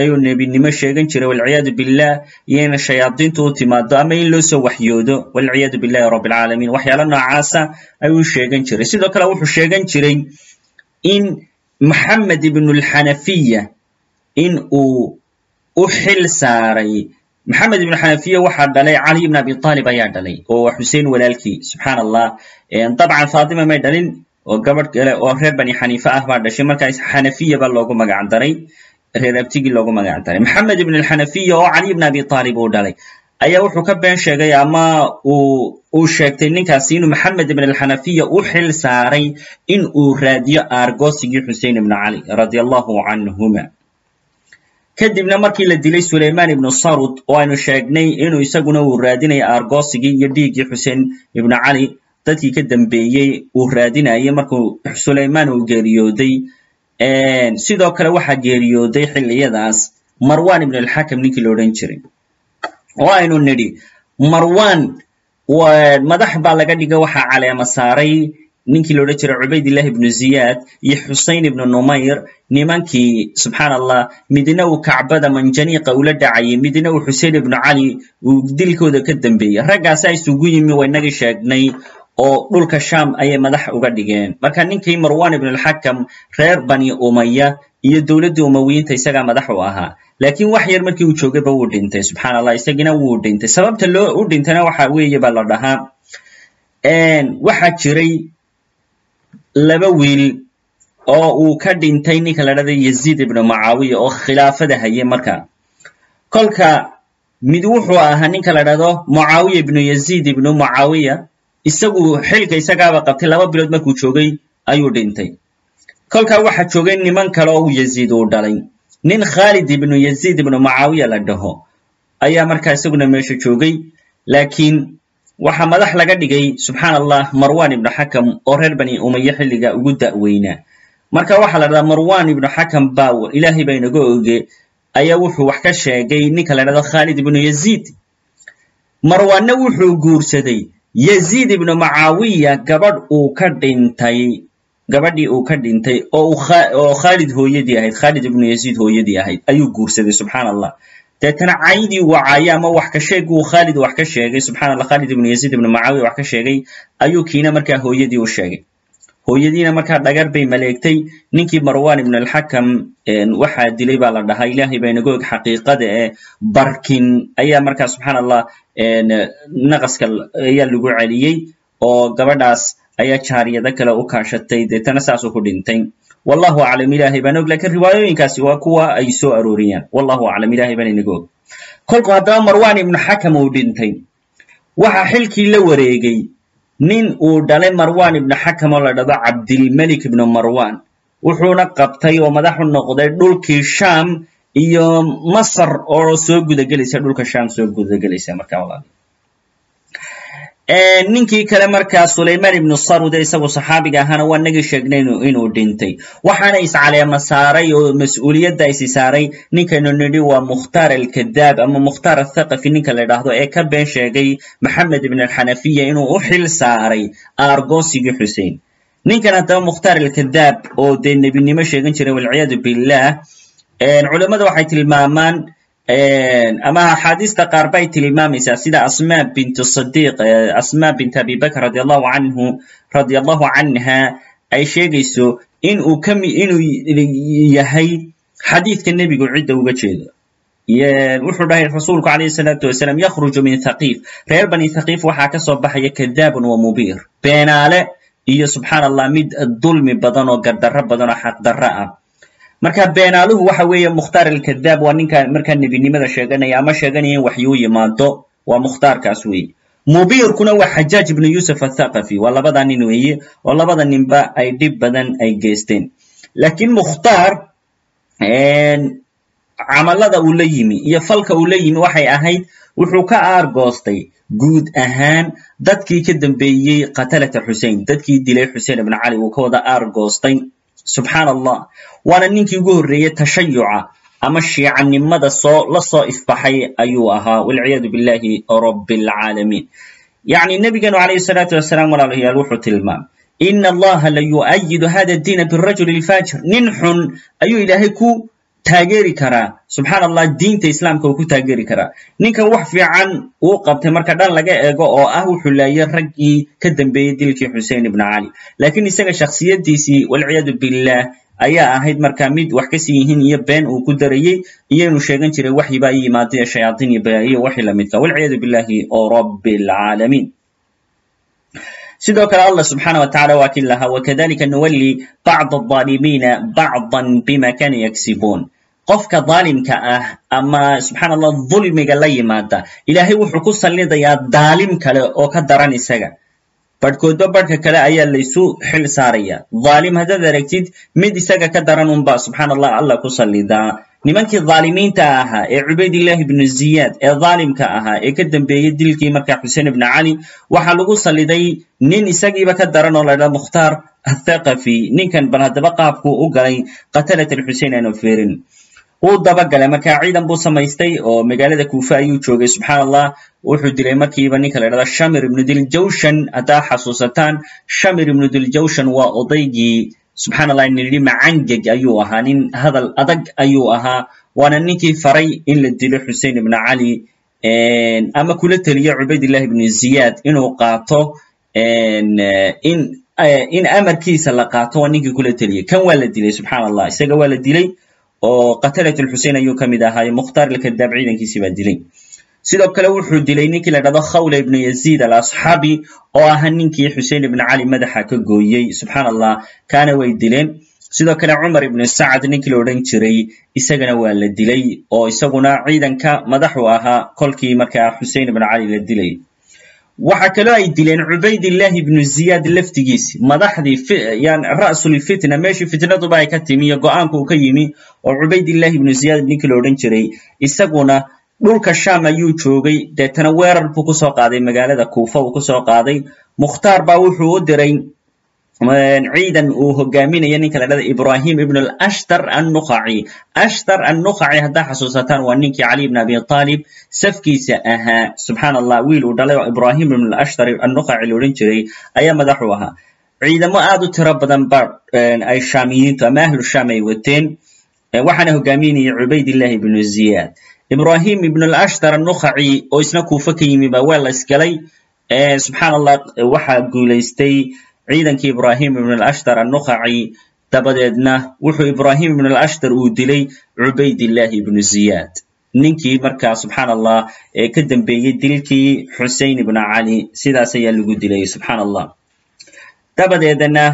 ayuu nebinimo sheegan jiray walciyaadu billah iyo ina shayaadiintu u timaado ama in loo soo waxyoodo walciyaadu billahi rabbi alcaalamiin waxyaalo noocaasa ayuu sheegan jiray. Sidoo kale wuxuu sheegan jiray in maxamed ibnu alxanafiya in uu u xil saaray maxamed ibnu xanafiya waxaa dhalay cali ibn abi aalib ayaa dhalay oo waa xusein walaalkii subxaan allah dabcan faatima may dhalin oo gabadh kale oo reer bani xaniifa ah baa dhashay. Markaa xanafiya baa loogu magac daray reer abtigii loogu magac daray. Maxamed ibn alxanafiya oo cali ibn abi aalib uu dhalay ayaa wuxuu ka been sheegay ama uu sheegtay ninkaasi inuu maxamed ibn alxanafiya u xil saaray in uu raadiyo aargoosigii xusein ibnu cali radia allahu kadibna markii la dilay sulaymaan ibnu sarud oo aynu sheegnay inuu isaguna uu raadinayo aargoosigii iyo dhiiggii xuseen ibnu cali dadkii ka dambeeyey uu raadinayay markuu sulaymaan uu geeriyooday. Sidoo kale waxaa geeriyooday xilliyadaas marwan ibn alxakam ninkii la odhan jiray. Oo aynu nidhi marwan madax baa laga dhiga waxaa caleema saaray ninkii la odhan jiray cubaydillahi ibnu ziyaad iyo xusein ibnu numayr nimankii subxaan allah midna uu kacbada manjaniiqa ula dhacayay midna uu xusein ibnu cali uu dilkooda ka dambeeyey raggaasaa isugu yimi waynagii sheegnay oo dhulka sham ayay madax uga dhigeen. Marka ninkii marwan ibn alxakam reer bani umaya iyo dowladdii umawiyiinta isagaa madax u ahaa. Laakiin wax yar markii uu joogayba wuu dhintay subxaan allah isagina wuu dhintay. Sababta loo u dhintayna waxa weeye baa la dhahaa. Waxaa jiray laba wiil oo uu ka dhintay ninka la dhahda yaziid ibnu mucaawiya oo khilaafada hayay marka. Kolka mid wuxuu ahaa ninka la dhahdo mucaawiya ibnu yaziid ibnu mucaawiya isagu xilka isagaaba qabtay laba bilood markuu joogay ayuu dhintay. Kolkaa waxaa joogay niman kale oo uu yaziid uu dhalay. Nin khaalid ibnu yaziid ibnu mucaawiya la dhaho ayaa markaa isaguna meesha joogay laakiin waxaa madax laga dhigay subxaan allah marwan ibnu xakam oo reer bani umaye xilliga ugu da'weynaa marka waxaa la dhahdaa marwan ibnu xakam baa ilaahay baa inaga oge ayaa wuxuu wax ka sheegay ninka la dhahdo khaalid ibnu yaziid marwanna wuxuu guursaday yaziid ibnu macaawiya gabadh uu ka dhintay gabadhii uu ka dhintay oo oo khaalid hooyadii ahayd khaalid ibnu yaziid hooyadii ahayd ayuu guursaday subxaan allah deetana caydii wacaya ama wax ka sheeg uu khaalid wax ka sheegay. Subxana allah khaalid ibnu yaziid ibnu macaawiya wax ka sheegay. Ayuu kiina markaa hooyadii u sheegay. Hooyadiina markaa dhagar bay maleegtay. Ninkii marwan ibn alxakam waxaa dilay baa la dhahaa ilahay baa inaga xaqiiqada ee barkin. Ayaa markaa subxaan allah naqaska ayaa lagu celiyey oo gabadhaas ayaa jaariyado kale u kaashatay. Deetana saasuu ku dhintay wallahu aclam ilahay baan og lakiin riwaayooyinkaasi waa kuwa ay soo arooriyaan. Wallahu aclam ilahay baan inaga og. Kolku haddaba marwan ibnu xakam uu dhintay. Waxa xilkii la wareegay nin uu dhalay marwan ibnu xakam oo la dhado cabdilmelik ibnu marwan wuxuuna qabtay oo madax u noqday dhulkii sham iyo masar oo soo gudagelaysa dhulka sham soo gudagelaysa markaa walaal ninkii kale markaa sulayman ibnu sarude isagu saxaabiga ahaana waa nagii sheegnay inuu dhintay. Waxaana iscaleema saaray oo mas'uuliyadda isi saaray ninkaynu nidhi waa mukhtaar alkadaab ama mukhtaar athaqafi ninka la idhaahdo ee ka been sheegay maxamed ibn alxanafiya inuu u xil saaray aargoosigii xusein ninkan haddaba mukhtaar alkadaab oo dee nebinimo sheegan jiray walciyaadu billah. Culammada waxay tilmaamaan ama axaadiista qaar bay tilmaamaysaa sida asma bint sadiq asma bint abi bakr radi canhu radi allahu canha ay sheegayso in uu kami inuu yahay xadiidka nebigu cidda uga jeedo. Wuxuu dhahay rasuulku calayhi salaatu wasalaam yakhruju min thaqiif reer bani thaqiif waxaa ka soo baxaya kadaabun wa mubiir beenaale iyo subxaan allah mid dulmi badan oo gardarro badan oo xaqdarro ah marka beenaaluhu waxa weeye mukhtaar alkadaab waa ninka markaa nebinimada sheeganaya ama sheeganaya in waxyuu yimaado waa mukhtaarkaas weeye. Mubiirkuna waa xajaaj ibnu yuusuf athaqafi waa labada nin weeye oo labada ninba ay dhib badan ay geysteen. Laakiin mukhtaar camalada uu la yimi iyo falka uu la yimi waxay ahayd wuxuu ka aargoostay guud ahaan dadkii ka dambeeyey qatalata xusein dadkii dilay xusein ibn cali uu ka wada aargoostay subxaan allah waana ninkii ugu horreeyey tashayuca ama shiicanimada soo la soo ifbaxay ayuu ahaa walciyaadu billahi rabi alcaalamiin yacni nebigeenu calayhi salaatu wasalaam walaalayaal wuxuu tilmaamay ina allaha la yu'ayidu hada diina birajuli lfaajir. Nin xun ayuu ilaahay ku taageeri karaa subxaan allah diinta islaamka uu ku taageeri karaa ninkan wax fiican uu qabtay marka dhan laga eego oo ah wuxuu laayay raggii ka dambeeyey dilkii xusein ibn cali laakiin isaga shakhsiyaddiisii walciyaadu billah ayaa ahayd marka mid wax ka sii yihiin iyo been uu ku darayey iyo inuu sheegan jiray waxyiba ay yimaadeen shayaatiin iyo wixii lamidka walciyaadu billahi oo rabbi alcaalamiin sidoo kale allah subxaana watacaala waa lahaa wakadalika nuwalli bacd alظaalimiina bacdan bima kana yaksibuun qofka daalimka ah ama subxaan allah dulmiga la yimaada ilaahay wuxuu ku sallidayaa daalim kale oo ka daran isaga. Barhkoodba barhka kale ayaa laysu xil saaraya. Dhaalim haddaad aragtid mid isaga ka daran unba subxaan allah allah ku sallidaa nimankii dhaalimiinta ahaa ee cubaydillahi ibnu ziyaad ee dhaalimka ahaa ee ka dambeeyey dilkii markaa xuseen ibnu cali waxaa lagu salliday nin isagiiba ka daran oo la ydhaha mukhtaar athaqafi ninkan bal haddaba qaabkuu u galay qatalat alxusein aanu feerin wuu dabagalay marka ciidan buu samaystay oo magaalada kuufa ayuu joogay. Subxaan allah wuxuu dilay markiiba ninka la ydhahda shamir ibnu diljawshan. Haddaa xasuusataan shamir ibnu diljawshan waa odaygii. Subxaan allah nidhi macangeg ayuu ahaa nin hadal adag ayuu ahaa. Waana ninkii faray in la dilo xusein ibnu cali ama kula teliyo cubaydillahi ibnu ziyaad inuu qaato in in amarkiisa la qaato waa ninkii kula teliyey kan waa la dilay? Subxaan allah isaga waa la dilay oo qatalat lxusein ayuu ka mid ahaaye mukhtaar alkadaab ciidankiisii baa dilay. Sidoo kale wuxuu dilay ninkii la dhahdo khawla ibnu yaziid alasxaabi oo ahaa ninkii xusein ibnu cali madaxa ka gooyey. Subxaan allah kaana way dileen. Sidoo kale cumar ibnu sacad ninkii la odhan jiray isagana waa la dilay oo isaguna ciidanka madaxu ahaa kolkii markaa xusein ibnu cali la dilay waxa kaloo ay dileen cubaydillahi ibnu ziyaad laftigiisi madaxdii ra'sulfitna meeshii fitnaduba ay ka timi iyo go'aanka uu ka yimi oo cubaydillahi ibnu ziyaad ninkii la odhan jiray isaguna dhulka sham ayuu joogay. Deetana weerar buu ku soo qaaday magaalada kuufa uu ku soo qaaday. Mukhtaar baa wuxuu u diray ciidan uu hogaaminayo ninka la dhada ibrahim ibn alashtar annukaci ashtar annukaci haddaa xasuusataan waa ninkii cali ibn abi aalib safkiisa ahaa. Subxaan allah wiil uu dhalay oo ibrahim ibn alashtar annukaci la odhan jiray ayaa madax u ahaa. Ciidamo aad u tiro badan ba ay shaamiyiintu ama ahlu shaam ay wateen waxaana hogaaminayay cubaydillahi ibnu ziyaad. Ibrahim ibn alashtar annukaci oo isna kuufa ka yimi waa la isgalay. Subxaan allah waxaa guulaystay ciidankii ibrahim ibn alashtar annukaci dabadeedna wuxuu ibrahim ibn alashtar uu dilay cubaydillahi ibnu ziyaad ninkii markaa subxaan allah ee ka dambeeyey dilkii xusein ibna cali sidaas ayaa lagu dilay subxaan allah dabadeedna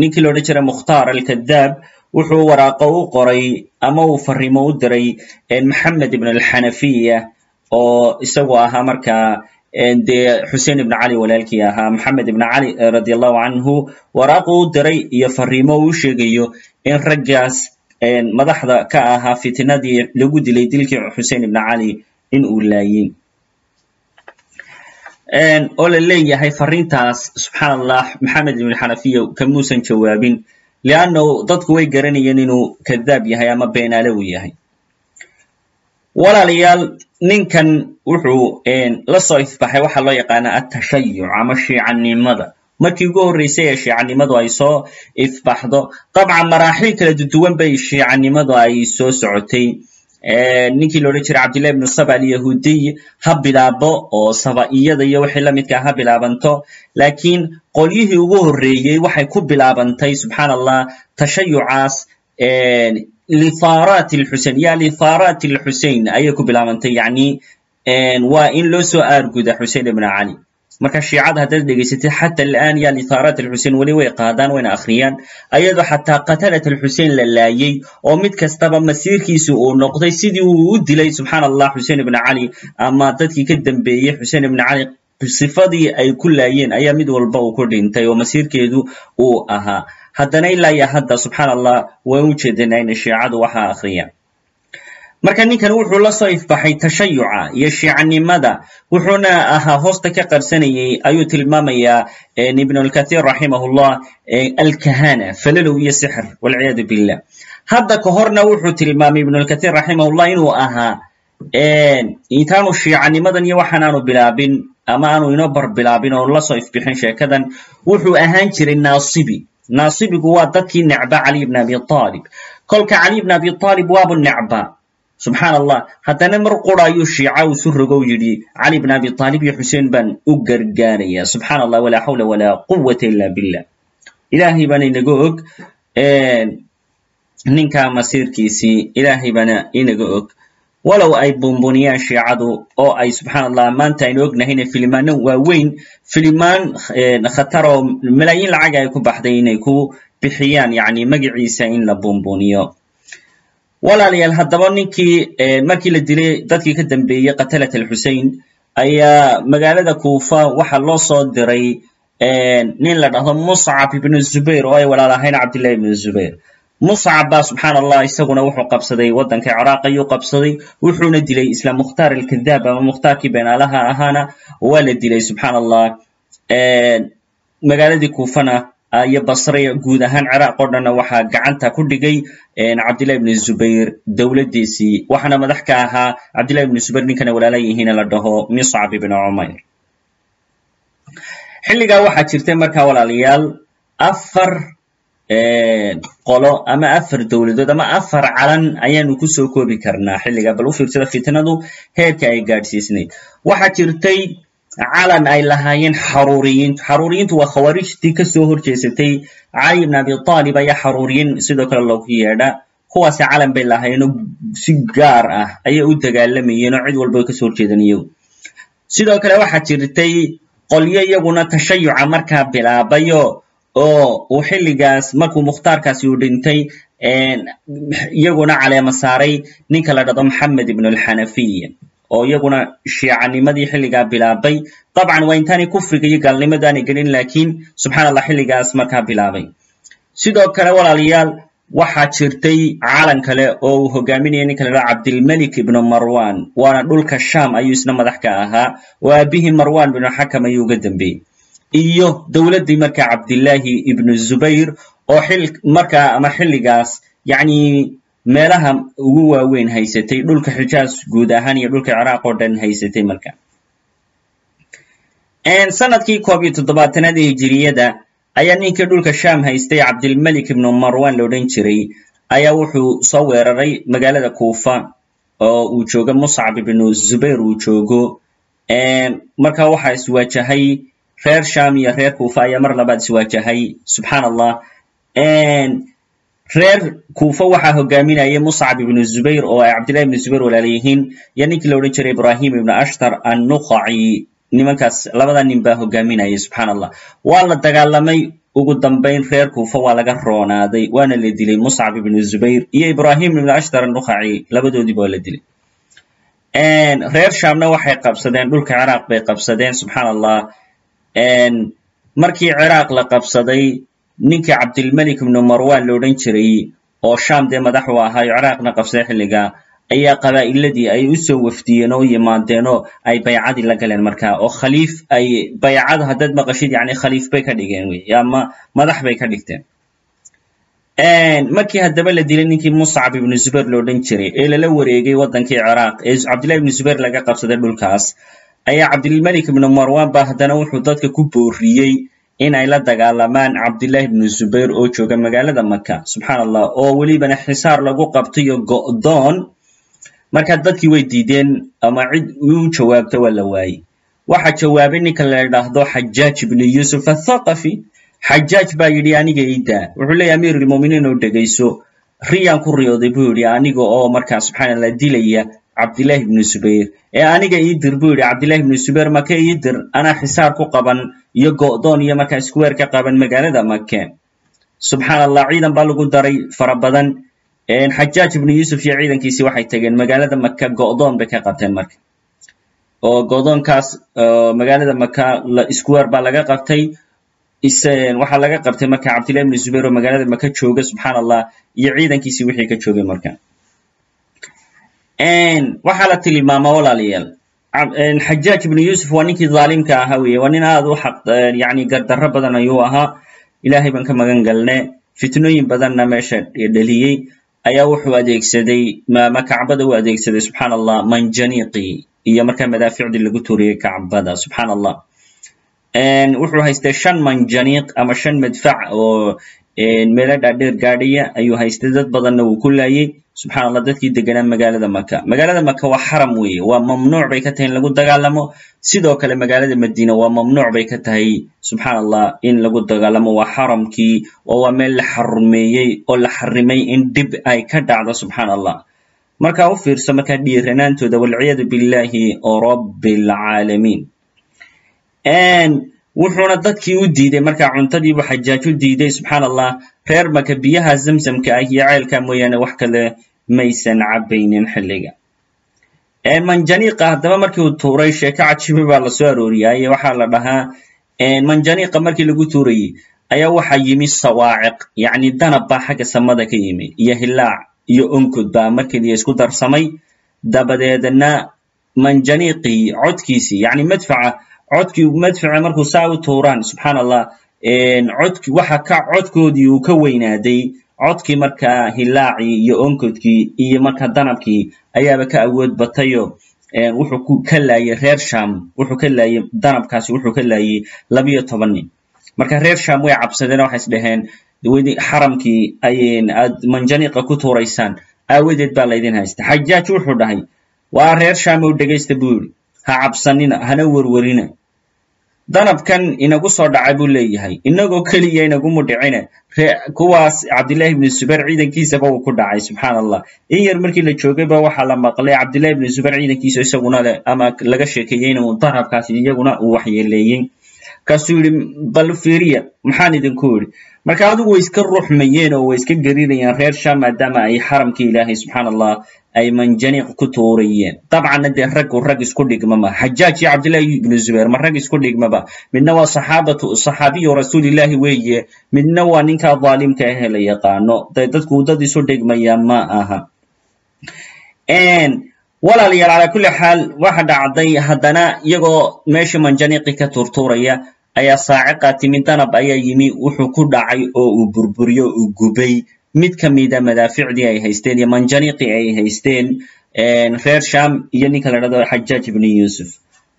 ninkii lo odhan jiray mukhtaar alkadaab wuxuu waraaqo u qoray ama uu farimo u diray maxamed ibn alxanafiya oo isagu ahaa markaa dee xusein ibn cali walaalkii ahaa maxamed ibn cali radi allahu canhu waraaqu u diray iyo fariimo uu sheegayo in raggaas madaxda ka ahaa fitnadii lagu dilay dilkii xusein ibn cali in uu laayey oo la leeyahay fariintaas subxaan allah maxamed ibn xanafiya kamuusan jawaabin liannahu dadku way garanayeen inuu kadaab yahay ama beenaale uu yahay walaalayaal ninkan wuxuu la soo ifbaxay waxaa loo yaqaana atashayuc ama shiicanimada markii ugu horreysay ee shiicanimadu ay soo ifbaxdo dabcan maraaxil kala duwan bay shiicanimadu ay soo socotay. Ninkii la odhan jiray cabdillahi ibnu saba alyahuudiy ha bilaabo oo saba'iyada iyo wixii lamidkaa ha bilaabanto. Laakiin qolyihii ugu horreeyey waxay ku bilaabantay subxaan allah tashayucaas lifaaraat lxusein ya lifaaraat lxusein ayay ku bilaabantay yacni waa in loo soo aarguda xusein ibna cali marka shiicada haddaad dhegaysatid xata alaan ya lifaaraat alxusein weli way qaadaan wayna akhriyaan. Ayadoo xataa qatalat alxusein la laayey oo mid kastaba masiirkiisu uu noqday sidii uu u dilay subxaan allah xusein ibna cali ama dadkii ka dambeeyey xusein ibna cali sifadii ay ku laayeen ayaa mid walba uu ku dhintay oo masiirkeedu uu ahaa haddana ilaa iyo hadda subxaan allah waan u jeedanaa ina shiicadu waxaa akhriyaan marka ninkan wuxuu la soo ifbaxay tashayuca iyo shiicanimada wuxuuna ahaa hoosta ka qarsanayay ayuu tilmaamayaa ibn lkathir raximahullah alkahana falalow iyo sixr walciyaadu billah. Hadda ka horna wuxuu tilmaamay ibn lkathir raximahullah inuu ahaa intaanu shiicanimadan iyo waxaan aanu bilaabin ama aanu inoo bar bilaabin oo la soo ifbixin sheekadan wuxuu ahaan jiray naasibi naasibigu waa dadkii necba cali ibn abi aalib kolka cali ibn abi aalib waabu necba. Subxaan allah haddana mar qura ayuu shiica isu rogo yidhi cali bn abi aalib iyo xuseen baan u gargaaraya. Subxaan allah walaa xawla walaa quwata ila billah. Ilaahay baana inaga og ninkaa masiirkiisii ilaahay baana inaga og walow ay bumbuniyaan shiicadu oo ay subxaan allah maanta aynu ognahayna filimaano waaweyn filimaan khatar oo malaayiin lacag ay ku baxday inay ku bixiyaan yani magaciisa in la bumbuniyo. Walaalayaal haddaba ninkii markii la dilay dadkii ka dambeeyey qatalat alxusein ayaa magaalada kuufa waxa loo soo diray nin la dhahdo muscab ibnu zubair oo ay walaalahayn cabdillahi ibnu zubair muscab baa subxaan allah isaguna wuxuu qabsaday waddanka ciraaq ayuu qabsaday. Wuxuuna dilay isla mukhtaar alkadaab ama mukhtaarkii beenaalaha ahaana waa la dilay subxaan allah magaaladii kuufana iyo basre guud ahaan ciraaq oo dhanna waxaa gacanta ku dhigay cabdillahi ibnu zubayr dowladdiisii waxaana madax ka ahaa cabdillahi ibnu zubayr ninkana walaala yihiina la dhaho miscab ibnu cumayr xilligaa waxaa jirtay markaa walaalayaal afar qolo ama afar dowladood ama afar calan ayaanu ku soo koobi karnaa xilligaa bal u fitnadu heerka ay gaadhsiisnayd. Waxaa jirtay calan ay lahaayeen xaruuriyiintu. Xaruuriyiintu waa khawaarijtii ka soo horjeesatay cali ibn abi aalib ayaa xaruuriyiin sidoo kale loogu yeedha kuwaasi calan bay lahaayeenoo si gaar ah ayay u dagaalamayeen oo cid walba ka soo horjeedeen sidoo kale waxaa jirtay qolyo iyaguna tashayuca markaa bilaabayo oo uu xilligaas markuu mukhtaarkaasi uu dhintay iyaguna caleema saaray ninka la dhado maxamed ibn alxanafiya oo iyaguna shiicanimadii xilligaa bilaabay. Dabcan waa intaanay kufriga iyo gaalnimadu aanay gelin laakiin subxaan allah xilligaas markaa bilaabay. Sidoo kale walaalayaal waxaa jirtay calan kale oo uu hogaaminaya ninka la dhaha cabdilmelik ibnu marwan waana dhulka sham ayuu isna madax ka ahaa. Oo aabihii marwan binu xakam ayuu uga dambeeyey iyo dowladdii markaa cabdillaahi ibnu zubayr oo xil markaa ama xilligaas yacni meelaha ugu waaweyn haysatay dhulka xijaas guud ahaan iyo dhulka ciraaq oo dhan haysatay marka. Sanadkii koob iyo toddobaatanaad ee hijiriyada ayaa ninkii dhulka sham haystay cabdilmelik ibnu marwan la odhan jiray ayaa wuxuu soo weeraray magaalada kuufa oo uu joogo muscab ibnu zubayr uu joogo. Marka waxaa iswaajahay reer sham iyo reer kuufa ayaa mar labaad iswaajahay subxaan allah reer kuufa waxaa hogaaminayay muscab ibnu zubayr oo ay cabdillahi ibnu zubayr walaalayihiin iyo ninkii la odhan jiray ibrahim ibnu ashtar annuqaci nimankaas labada nin baa hogaaminayay subxaan allah waa la dagaalamay ugu dambayn reer kuufa waa laga roonaaday waana la dilay muscab ibnu zubayr iyo ibrahim ibnu ashtar annuqaci labadoodiiba waa la dilay. Reer shamna waxay qabsadeen dhulka ciraaq bay qabsadeen subxaan allah markii ciraaq la qabsaday ninkii cabdilmelik ibnu marwan la odhan jiray oo sham dee madax u ahaayo ciraaqna qabsaday xilliga ayaa qabaa'iladii ay u soo wafdiyeen oo yimaadeenoo ay baycadii la galeen marka oo khaliif ay baycada haddaad maqashid yani khaliif bay ka dhigeen wey ama madax bay ka dhigteen. Markii haddaba la dilay ninkii muscab ibnu zubayr lo odhan jiray ee lala wareegay waddankii ciraaq ee cabdillahi ibnu zubayr laga qabsaday dhulkaas ayaa cabdilmelik ibnu marwan ba haddana wuxuu dadka ku booriyey in ay la dagaalamaan cabdillahi ibnu zubayr oo jooga magaalada maka subxaan allah oo welibana xisaar lagu qabtayo go'doon. Marka dadkii way diideen ama cid u jawaabto waa la waayey. Waxaa jawaabay ninka la idhaahdo xajaaj ibnu yuusuf athaqafi xajaaj baa yidhi aniga iidaa wuxuu leeyahy amiirulmuminiin oo dhegayso riyaan ku riyooday buu yidhi aniga oo markaa subxaan allah dilaya cabdillahi ibnu zubayr ee aniga ii dir buu yidhi cabdillahi ibnu zubayr make ii dir? Anaa xisaar ku qaban iyo go'doon iyo markaa iskuweer ka qaban magaalada make subxaan allah ciidan baa lagu daray fara badan. Xajaaj ibnu yuusuf iyo ciidankiisii waxay tageen magaalada maka go'doon bay ka qabteen marka. Oo go'doonkaas magaalada maka iskuweer baa laga qabtay. Waxaa laga qabtay marka cabdillahi ibnu zubayr oo magaalada maka jooga subxaan allah iyo ciidankiisii wixii ka joogay marka waxaa la tilmaamaa walaalayaal xajaaj ibnu yuusuf waa ninkii dhaalimka ahaa weye waa nin aad u xaq yani gardarro badan ayuu ahaa. Ilaahay baan ka magan galne fitnooyin badanna meesha dheliyey ayaa wuxuu adeegsaday ma kacbada u adeegsaday subxaan allah manjaniiqi iyo markaa madaaficdii lagu turiyey kacbada subxaan allah wuxuu haystay shan manjaniiq ama shan madfac oo meelo dhaadheer gaadhaya ayuu haystay. Dad badanna wuu ku laayey subxaan allah dadkii deganaa magaalada maka magaalada maka waa xaram weeye. Waa mamnuuc bay ka tahay in lagu dagaalamo. Sidoo kale magaalada madiina waa mamnuuc bay ka tahay. Subxaan allah in lagu dagaalamo waa xaramkii oo waa meel la xarumeeyey oo la xarimay in dhib ay ka dhacdo subxaan allah markaa u fiirso markaa dhiiranaantooda walciyadu billahi rabbi alcaalamiin wuxuuna dadkii u diiday markaa cuntadiibu xajaaj u diiday subxaan allah reer maka biyaha zamzamka ah iyo ceelka mooyaane wax kale maysan cabaynin xilliga. Manjaniiqa haddaba markii uu tuuray sheeko cajiiba baa la soo arooriyaaye waxaa la dhahaa manjaniiqa markii lagu tuurayey ayaa waxaa yimi sawaaciq yacni danab baa xagga samada ka yimi iyo hilaac iyo onkod baa markeliya isku darsamay. Dabadeedna manjaniiqii codkiisii yacni madfaca codkii madfaca markuu saa u tuuraan subxaan allah codki waxa ka codkoodii uu ka weynaaday codkii markaa hilaacii iyo onkodkii iyo markaa danabkii ayaaba ka awood batayo wuxuu ka laayay reer sham wuxuu ka laayay danabkaasi wuxuu ka laayay labiyo toban nin. Marka reer sham way cabsadeen waxay is dhaheen xaramkii aad manjaniiqa ku tuuraysaan aawadeed baa laydin haysta xajaaj wuxuu dhahay waa reer sham oo dhegaysta buu yidhi ha cabsanina hana werwerina danabkan inagu soo dhacay buu leeyahay. Inagoo keliya inagumu dhicine. Kuwaas cabdillahi ibnu zubayr ciidankiisaba uu ku dhacay subxaan allah in yar markii la joogayba waxaa la maqlay cabdillahi ibnu zubayr ciidankiisa isaguna leh ama laga sheekeeyey inuu danabkaasi iyaguna uu waxyeeleeyey kaasuu yidhi bal fiiriya. Maxaan idinku yidhi marka adigu way iska ruuxmayeen oo way iska gariirayeen reer sham maadaama ay xaramkii ilaahay subxaan allah ay manjaniiq ku tuurayeen. Dabcanna dee raggu rag isku dhigmama xajaaj iyo cabdillahi ibnu zubayr ma rag isku dhigmaba midna waa saxaabatu saxaabiyu rasuulillahi weeye. Midna waa ninkaa dhaalimka ahe la yaqaano. Dee dadku dad isu dhigmaya ma aha walaalayaal calaa kulli xaal waxa dhacday haddana iyagoo meesha manjaniiqi ka tuurtuuraya ayaa saaciqaa timi danab ayaa yimi wuxuu ku dhacay oo uu burburiyo uu gubay. Mid ka mida madaaficdii ay haysteen iyo manjaniqii ay haysteen reer sham iyo ninka la dhahdo xajaaj ibnu yuusuf.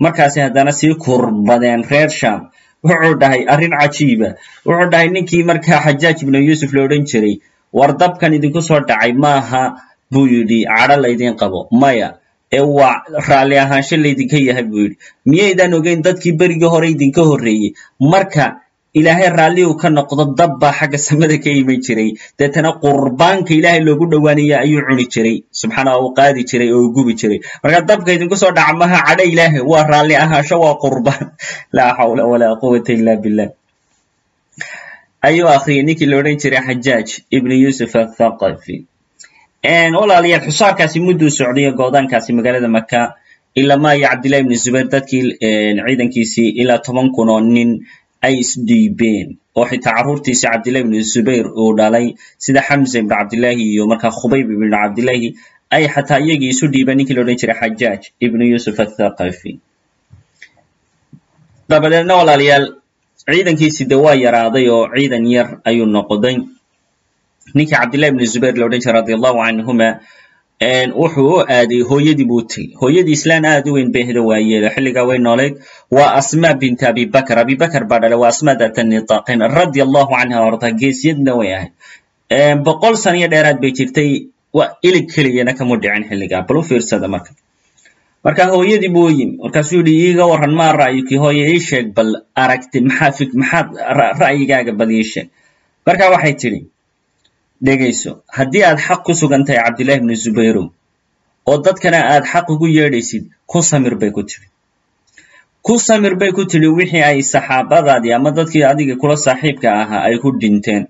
Markaasi haddana sii kurbadeen reer sham wuxuu dhahay arrin cajiiba wuxuu dhahay ninkii markaa xajaaj ibnu yuusuf la odhan jiray war dabkan idinku soo dhacay maaha buu yidhi cadho laydin qabo. Maya ee waa raalli ahaansho laydinka yahay buu yidhi miyaydaan ogeyn dadkii berigii hore idinka horreeyey. Marka ilaahay raalli uu ka noqdo dab baa xagga samada ka iman jiray. Deetana qurbaanka ilaahay loogu dhowaanaya ayuu cuni jiray. Subxaana uu qaadi jiray oo gubi jiray. Marka dabka idinku soo dhaca maha cadho ilaahay waa raalli ahaansho waa qurbaan. Laa xawla walaa quwata illa billah. Ayuu akhriyay ninkii la odhan jiray xajaaj ibnu yuusuf athaqafi walaalayaal xusaarkaasi mudduu socday goodaankaasi magaalada maka ilama iyo cabdillahi ibnu zubayr dadkii ciidankiisii ilaa toban kun oo nin ay isdhiibeen oo xitaa carruurtiisii cabdillahi ibnu zubayr uu dhalay sida xamza ibnu cabdillahi iyo markaa khubayb ibnu cabdillahi ay xataa iyagii isu dhiibeen ninkii la odhan jiray xajaaj ibnu yuusuf athaqafi dabadeedna walaalayaal ciidankiisii de waa yaraaday oo ciidan yar ayuu noqday ninkii cabdillahi ibnu zubayr la odhan jiray radi allahu canhuma wuxuu u aaday hooyadii buu tegey hooyadii islaan aad u weyn bay ahda waayeelo xilligaa way noolayd waa asma bint abibakr abibakr baa dhalay waa asma data nitaqin radi allahu canha orta geesiyadna way ahayd. Boqol saniyo dheeraad bay jirtay. Ilig keliyana kama dhicin xilligaa bal u fiirsada marka. Marka hooyadii buu yimi. Markaasuu yidhi iiga waran maa ra'yikii hooye ii sheeg bal aragti maxaa maxaad ra'yigaaga bal ii sheeg. Marka waxay tidhi dhegayso. Haddii aad xaq ku sugan tahay cabdillahi zubayrow oo dadkana aad xaq ugu yeedhaysid ku samir bay ku tidhi. Ku samir bay ku tidhi wixii ay saxaabadaadii ama dadkii adiga kula saaxiibka ahaa ay ku dhinteen.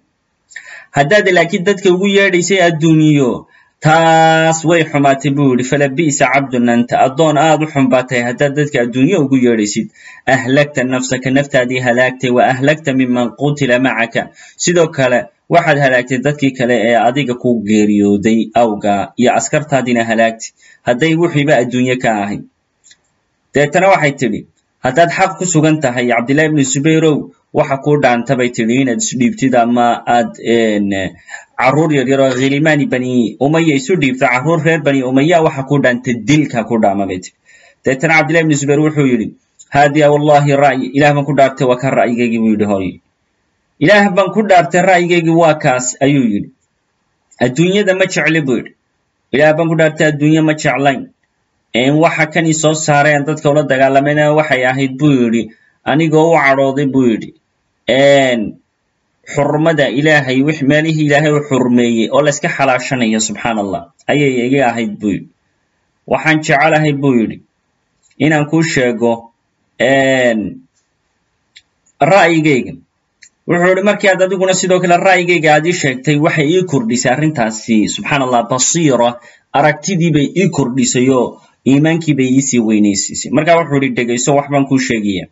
Haddaad laakiin dadka ugu yeedhaysay adduuniyo taas way xumaatay buu yidhi fala bi'sa cabdun anta addoon aad u xun haddaad dadka adduunyo ugu yeedhaysid ahlagta nafsaka naftaadii halaagtay wa ahlagta miman qutila macaka sidoo kale waxaad halaagtay dadkii kale ee adiga ku geeriyooday awgaa iyo askartaadiina halaagtay hadday wixiiba adduunye ka ahayd deetana waxay tidhi haddaad xaq ku sugan tahay cabdillahi ibnu zubayrow waxa kuu dhaanta bay inaad isdhiibtid ama aad carruur yaryar oo khilimani bani umaya isu dhiibto carruur reer bani umaya waxa ku dhaanta dilka ku dhaama bay tidhi deetana cabdillahi zubayr wuxuu yidhi haadiya wallahi ra'yi ilaah baan ku dhaartay waa kan ra'yigaygii buu yidhi hooye. Ilaah baan ku dhaartay ra'yigaygii waa kaas ayuu yidhi. Adduunyada ma jecli buu yidhi. Ilaah baan ku dhaartay adduunye ma jeclayn. Waxa kan soo saareen dadka ula dagaalamayna waxay ahayd buu yidhi. Anigoo u cadhooday buu yidhi xurmada ilaahay meelihii ilaahay u xurmeeyey oo layska xalaashanayo subxaan allah ayay iga ahayd buu yidhi. Waxaan jecelahay buu yidhi inaan kuu sheego ra'yigayga. Wuxuu yidhi markii aad adiguna sidoo kale ra'yigayga aad ii sheegtay waxay ii kordhisay arrintaasi. Subxaan allah basiira aragtidii bay ii kordhisay oo iimaankii bay iisii weynaysiisay marka wuxuu yidhi dhegayso wax baan kuu sheegaya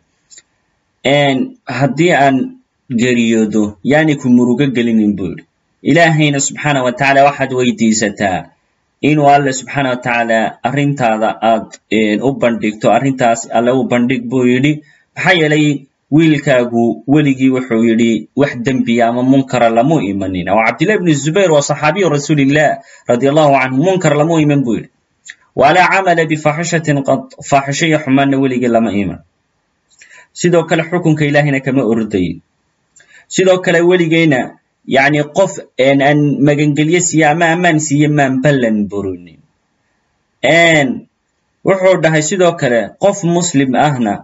haddii aan geriyoodo yaani ku murugo gelinin buu yidhi. Ilaahayna subxaana wa tacaala waxaad weydiisataa inuu alle subxaana wa tacaala arrintaada aad u bandhigto arrintaas alle u bandhig buu yidhi. Maxaa yeelay wiilkaagu weligii wuxuu yidhi wax dembiya ama munkara lamu imanin oo cabdillahi ibnu zubayr waa saxaabiyu rasuulillah radi allahu canhu munkar lamu iman buu yidhi. Walaa camala bifaxishatin qad faaxisho iyo xumaanna weligii lama iman sidoo kale xukunka ilaahayna kama ordayin sidoo kale weligeyna yani qof aan magangelye siiye ama ammaan siiye maan ballan burinin wuxuu dhahay sidoo kale qof muslim ahna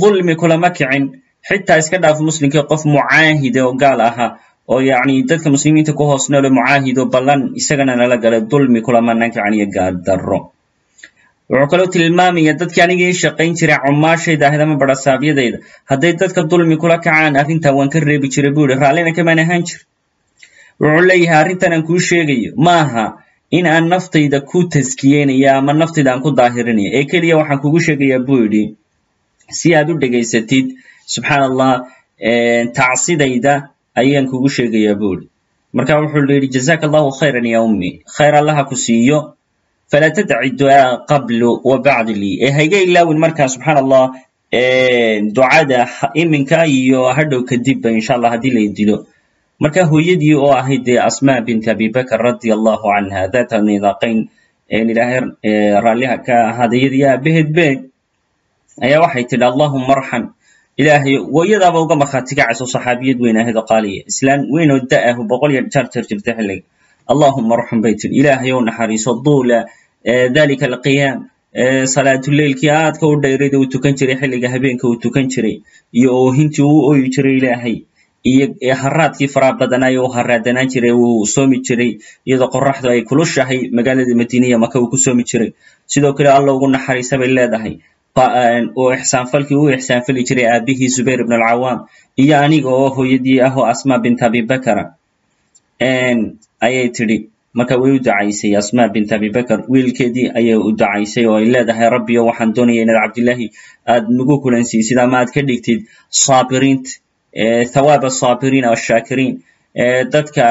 dulmi kulama kicin. Xitaa iska dhaaf muslimkii qof mucaahide oo gaal ahaa oo yani dadka muslimiinta ku hoos mucaahido ballan isagana nala galay dulmi kulamanan kican iyo gaaddarro wuxuu kaloo tilmaamaya dadkii aniga ii shaqayn jiray cumaashayda ahayd ama barasaabyadayda hadday dadka dulmi kula kacaan arrintaa waan ka reebi jiray buu yihi raallina kamaan ahaan jir wuxuu leeyahay arrintan aan kuu sheegayo maaha in aan naftayda ku taskiyeynayo ama naftayda aan ku daahirinayo ee keliya waxaan kugu sheegayaa buu yidhi si aad u dhegaysatid subxaan allah tacsidayda ayaan kugu sheegayaa buu yidhi marka wuxuu yidhi jazaka allahu khayran ya ummi khayr allaha ku siiyo falaa tadaci du'aa qablu wa bacdi lii ee hayga ilaawin markaa subxaan allah ducada iminka iyo hadhow kadibba insha allah haddii lay dilo marka hooyadii oo ahayd dee asma bint abibakr radia allahu canha data nidaqayn ilaahay raalliha ka ahaaday iyadii aabaheed be ayaa waxay tidhi allahuma arxam ilaahay wayadaaba uga markhaati kacayso saxaabiyad weyn ahayd oo qaaliya islaan weyn oo da ah boqol iyo jirta xilliga allahuma arxam bay tidhi ilaahay ou naxariiso duula dalika alqiyaam salaatuleilkii aadka u dhayrada uu tukan jiray xilliga habeenka uu tukan jiray iyo oohintii uu ooyi jiray ilaahay iyo haraadkii faraa badanayo uu haraadanaan jiray uu soomi jiray iyadoo qoraxdu ay kulushahay magaalada madiiniya maka uu ku soomi jiray. Sidoo kale alla ugu naxariisa bay leedahay. Oo ixsaanfalkii uu ixsaanfali jiray aabihii zubayr ibn alcawaam iyo aniga oo hooyadii ah oo asma bint abibakra ayay tidhi. Marka way u ducaysay asma bint abibakr wiilkeedii ayay u ducaysay oo ay leedahay rabbiyo waxaan doonaya inaad cabdillahi aad nagu kulansiisid ama aad ka dhigtid saabiriinta thawaab asaabiriin ashaakiriin dadka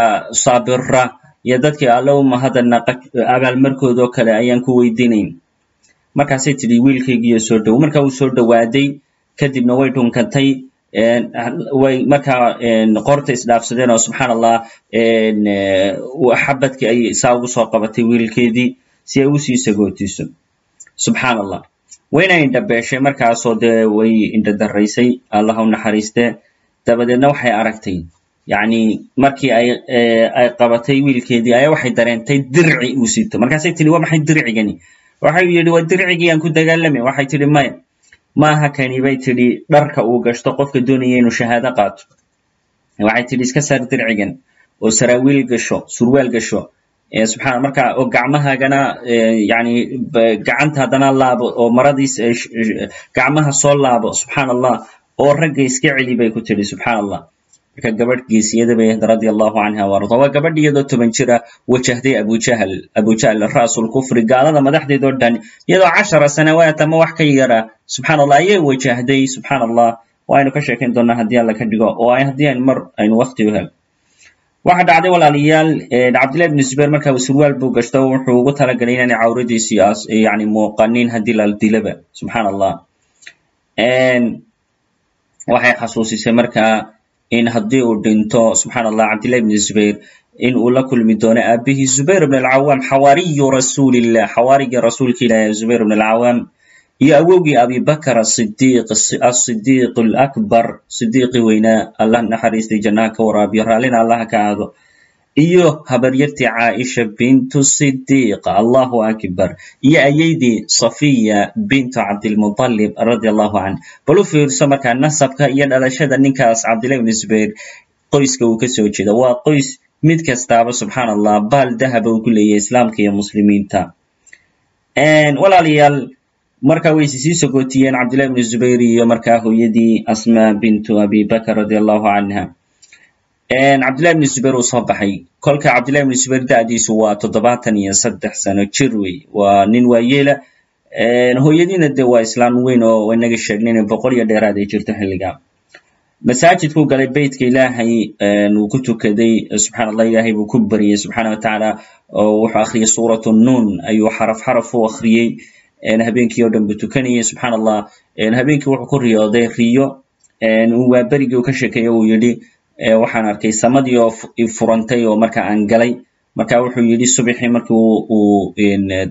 saabira iyo dadkii alla u mahadanaqa abaalmarkoodoo kale ayaan ku weydiinayn. Markaasay tidhi wiilkaygiiyo soo dhow. Marka uu soo dhowaaday kadibna way dhunkantay way markaa qorta isdhaafsadeen oo subxaan allah xabadkii ay saa ugu soo qabatay wiilkeedii si ay u sii sagootiso. Subxaan allah wayna indhabeeshay markaasoo dee way indhadaraysay allah u naxariistee dabadeedna waxay aragtay. Yacni markii ay ay qabatay wiilkeedii ayaa waxay dareentay dirci uu sito markaasay tihi waa maxay dircigani? Waxay yidhi waa dircigii aan ku dagaalamay. Waxay tidhi maya maaha kani bay tidhi dharka uu gashto qofka doonaya inuu shahaado qaato waxay tidhi iska saar dircigan oo saraawiil gasho surwaal gasho subxana marka oo gacmahaagana yani gacanta haddana laabo oo maradiis gacmaha soo laabo subxaan allah oo ragga iska celi bay ku tidhi subxaan allah marka gabadh geesiyada bay ahayd radia allahu canha waarda waa gabadh iyadoo toban jira wajahday abujahal abujahal ra'sul kufri gaalada madaxdeedoo dhan iyadoo cashara sanawaat ama wax ka yara. Subxaan allah ayay wajahday subxaan allah waaynu ka sheekayn doonaa haddii alla ka dhigo oo haddii aynu mar aynu wakti u hel waxa dhacday walaalayaal cabdillahi bn zubayr marka surwaal buu gashto wuxuu ugu talagalay inaanay cawradiisii yani muuqanin haddii la dilaba. Subxaan allah waxay xasuusisay markaa in haddii uu dhinto subxaan allah cabdillahi bn zubayr in uu la kulmi doono aabihii zubayr bn alcawaam xawaariyu rasuulillah xawaarigii rasuulka ilaah zubayr bn alcawaam iyo awowgii abibakr asidiiq asidiiq alakbar sidiiqi weynaa allah naxariistay jannaha ka waraabiyo raallina allaha ka aado iyo habaryartii caaisha bintu sidiiq allahu akbar iyo ayaydii safiya bintu cabdilmutalib radia allahu canh bal u fiirso markaa nasabka iyo dhalashada ninkaas cabdillahi bn zubayr qoyska uu ka soo jeeda waa qoys mid kastaaba subxaan allah baal dahaba uu ku leeyahay islaamka iyo muslimiinta. Walaalayaal marka way sii sogootiyeen cabdillahi bn zubayr iyo markaa hooyadii asma bintu abi bakr radia allahu canha cabdillahi bn zubayr uu soo baxay. Kolka cabdillahi bn zubayr da'diisu waa toddobaatan iyo saddex sano jir wey. Waa nin waayeela. Hooyadiina de waa islaan weyn oo inaga sheegnay inay boqol iyo dheeraad ay jirto xilliga. Masaajidkuu galay beytka ilaahay uu ku tukaday subxaan allah ilaahay buu ku baryay subxaana watacaala wuxuu akhriyay suuratu nuun ayuu xaraf xaraf u akhriyey habeenkii oo dhan buu tukanayay subxaan allah habeenkii wuxuu ku riyooday riyo. Waa uu ka sheekeeye uu yidhi waxaan arkay samadii oo furantay oo marka aan galay. Marka wuxuu yidhi subaxii markii uu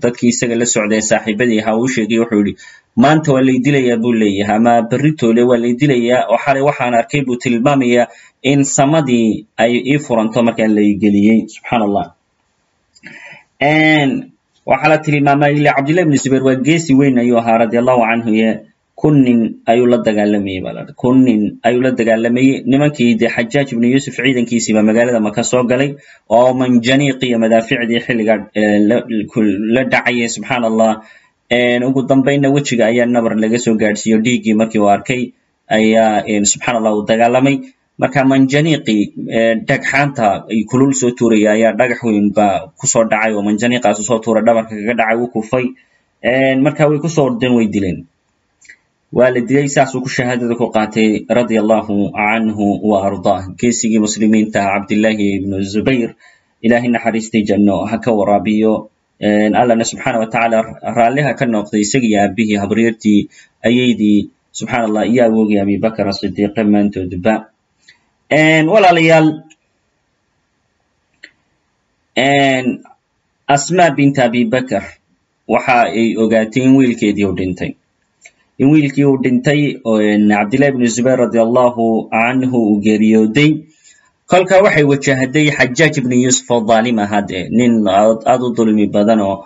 dadkii isaga la socday saaxiibadii ahaa uu sheegay wuxuu yidhi maanta waa lay dilayaa buu leeyahay ama beritoole waa lay dilayaa oo xalay waxaan arkay buu tilmaamayaa in samadii ay ii furanto markaa lay geliyey subxaan allah waxaa la tilmaamaa ila cabdillahi bn zubayr waa geesi weyn ayuu ahaa radia allahu canhu kun nin ayuu la dagaalamayey baa kun nin ayuu la dagaalamayey nimankii dee xajaaj ibnu yuusuf ciidankiisii baa magaalada maka soo galay oo manjaniiq madaaficdii xilliga la dhacayay subxaan allah ugu dambaynna wejiga ayaa nabar laga soo gaadhsiiyo dhiiggii markii uu arkay ayaa subxaan allah uu dagaalamay. Marka manjaniiqii dhagxaanta kulul soo tuuraya ayaa dhagax weyn baa ku soo dhacay oo manjaniiqaasu soo tuura dhabarka kaga dhacay u kufay. Marka way ku soo ordeen way dileen waa la dilay saasuu ku shahaadada ku qaatay radia allahu canhu wa ardaah geesigii muslimiinta cabdillahi ibnu zubayr ilahay naxariistii janno ha ka waraabiyo. Allana subxaana watacaala raalliha ka noqday isagii aabihii habaryartii ayaydii subxaan allah iyo awoogii abibakr asidiiq dhammaantoodba walaalayaal asma bint abibakr waxa ay ogaatay in wiilkeedii uu dhintay in wiilkii uu dhintay cabdillahi bn zubayr radi allahu canhu uu geeriyooday. Kolka waxay wajahday xajaaj ibni yuusuf oo dhaalim ahaa dee nin aad u dulmi badan oo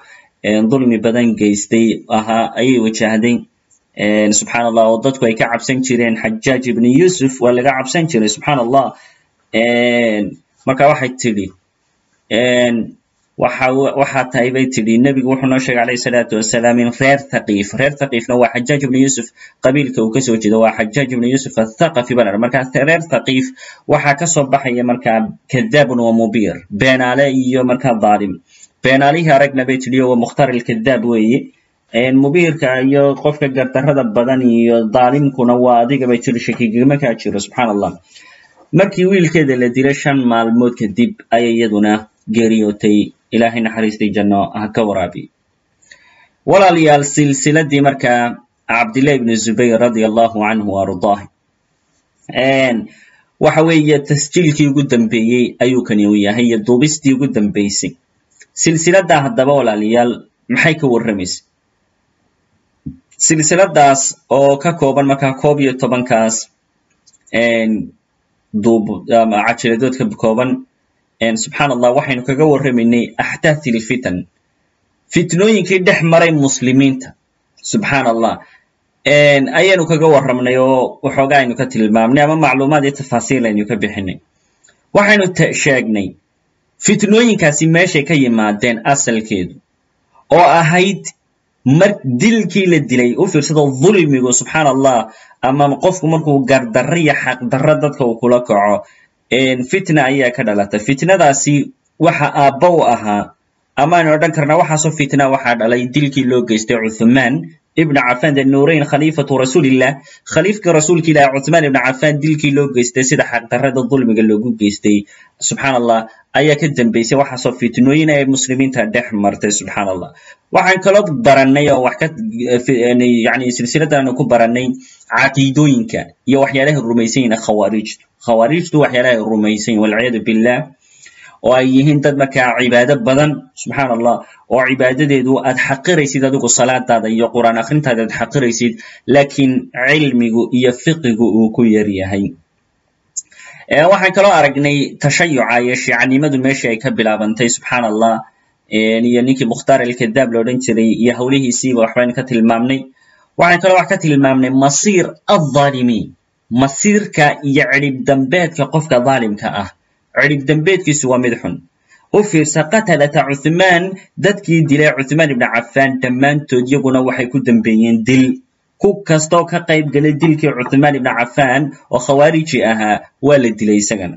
dulmi badan geystay ahaa ayay wajahday. Subxaan allah oo dadku ay ka cabsan jireen xajaaj ibni yuusuf waa laga cabsan jiray subxaan allah marka waxay tidhi waxaa tahay bay tidhi nebigu wuxuu noo sheegay alayh salaatu wasalaam in reer thaqiif reer thaqiifna waa xajaaj ibni yuusuf qabiilka uu ka soo jeedo waa xajaaj ibni yuusuf athaqafi baa markaa reer thaqiif waxaa ka soo baxaya markaa kadaabun wa mubir beenaale iyo markaa dhaalim beenaalihii aragna bay tidhi waa mukhtar alkadaab weeye mubiirka iyo qofka gardarrada badan iyo dhaalimkuna waa adiga bay tidhi shakigama kaa jiro subxaan allah markii wiilkeeda la dilay shan maalmood kadib ayay iyaduna geeriyootay ilaahay naxariistii janno ha ka waraabiy walaalayaal silsiladii markaa cabdillahi ibni zubayr radia allahu canhu ardaah waxa weeye tasjiilkii ugu dambeeyey ayuu kani u yahay iyo duubistii ugu dambeysay. Silsiladdaa haddaba walaalayaal maxay ka warramaysa silsiladaas oo ka kooban markaa koob iyo tobankaas duub cajiladood ka kooban subxaan allah waxaynu kaga warramaynay axdaath ilfitan fitnooyinkii dhex maray muslimiinta. Subxaan allah ayaynu kaga warramnay oo waxooga aynu ka tilmaamnay ama macluumaad iyo tafaasiil aynu ka bixinay. Waxaynu sheegnay fitnooyinkaasi meeshay ka yimaadeen asalkeedu oo ahayd mar dilkii la dilay u fiirsado dulmigu subxaan allah ama qofku markuu gardarro iyo xaqdarro dadka uu kula kaco fitna ayaa ka dhalata fitnadaasi waxa aabba u ahaa. Amaanu odhan karnaa waxaasoo fitna waxaa dhalay. Dilkii loo geystay cuthmaan ibna cafan de nuurayn khaliifatu rasuulillah khaliifkii rasuulka ilaah cuthmaan ibna cafan dilkii loo geystay sida xaqdarrada dulmiga loogu geystay. Subxaan allah ayaa ka dambeysay waxaasoo fitnooyin ay muslimiinta dhex martay subxaan allah waxaan kaloo barannay oo wax ka yani silsiladanu ku barannay caqiidooyinka iyo waxyaalaha rumaysan yihiin khawaarijtu waxyaalaha ay rumaysan yihiin billah oo ay yihiin dad markaa cibaado badan subxaan allah oo cibaadadeedu aad xaqiraysid adigu salaadaada iyo qur'aan akhrintaada aad xaqiraysid laakiin cilmigu iyo fiqigu uu ku yar yahay. Waxaan kaloo aragnay tashayuca iyo shiicanimadu meeshii ay ka bilaabantay subxaan allah iyo ninkii mukhtaar alkadaab la jiray iyo howlihiisiiba waxbaynu ka tilmaamnay. Waxaan kaloo wax ka tilmaamnay masiir aldaalimiin masiirka iyo cidhib dambeedka qofka dhaalimka ah cidhib dambeedkiisu waa mid xun. U fiirsa qatalata cuthmaan dadkii dilay cuthmaan ibna cafaan dhammaantood iyaguna waxay ku dambeeyeen dil. Ku kastoo ka qayb galay dilkii cuthmaan ibna cafaan oo khawaariji ahaa waa la dilay isagana.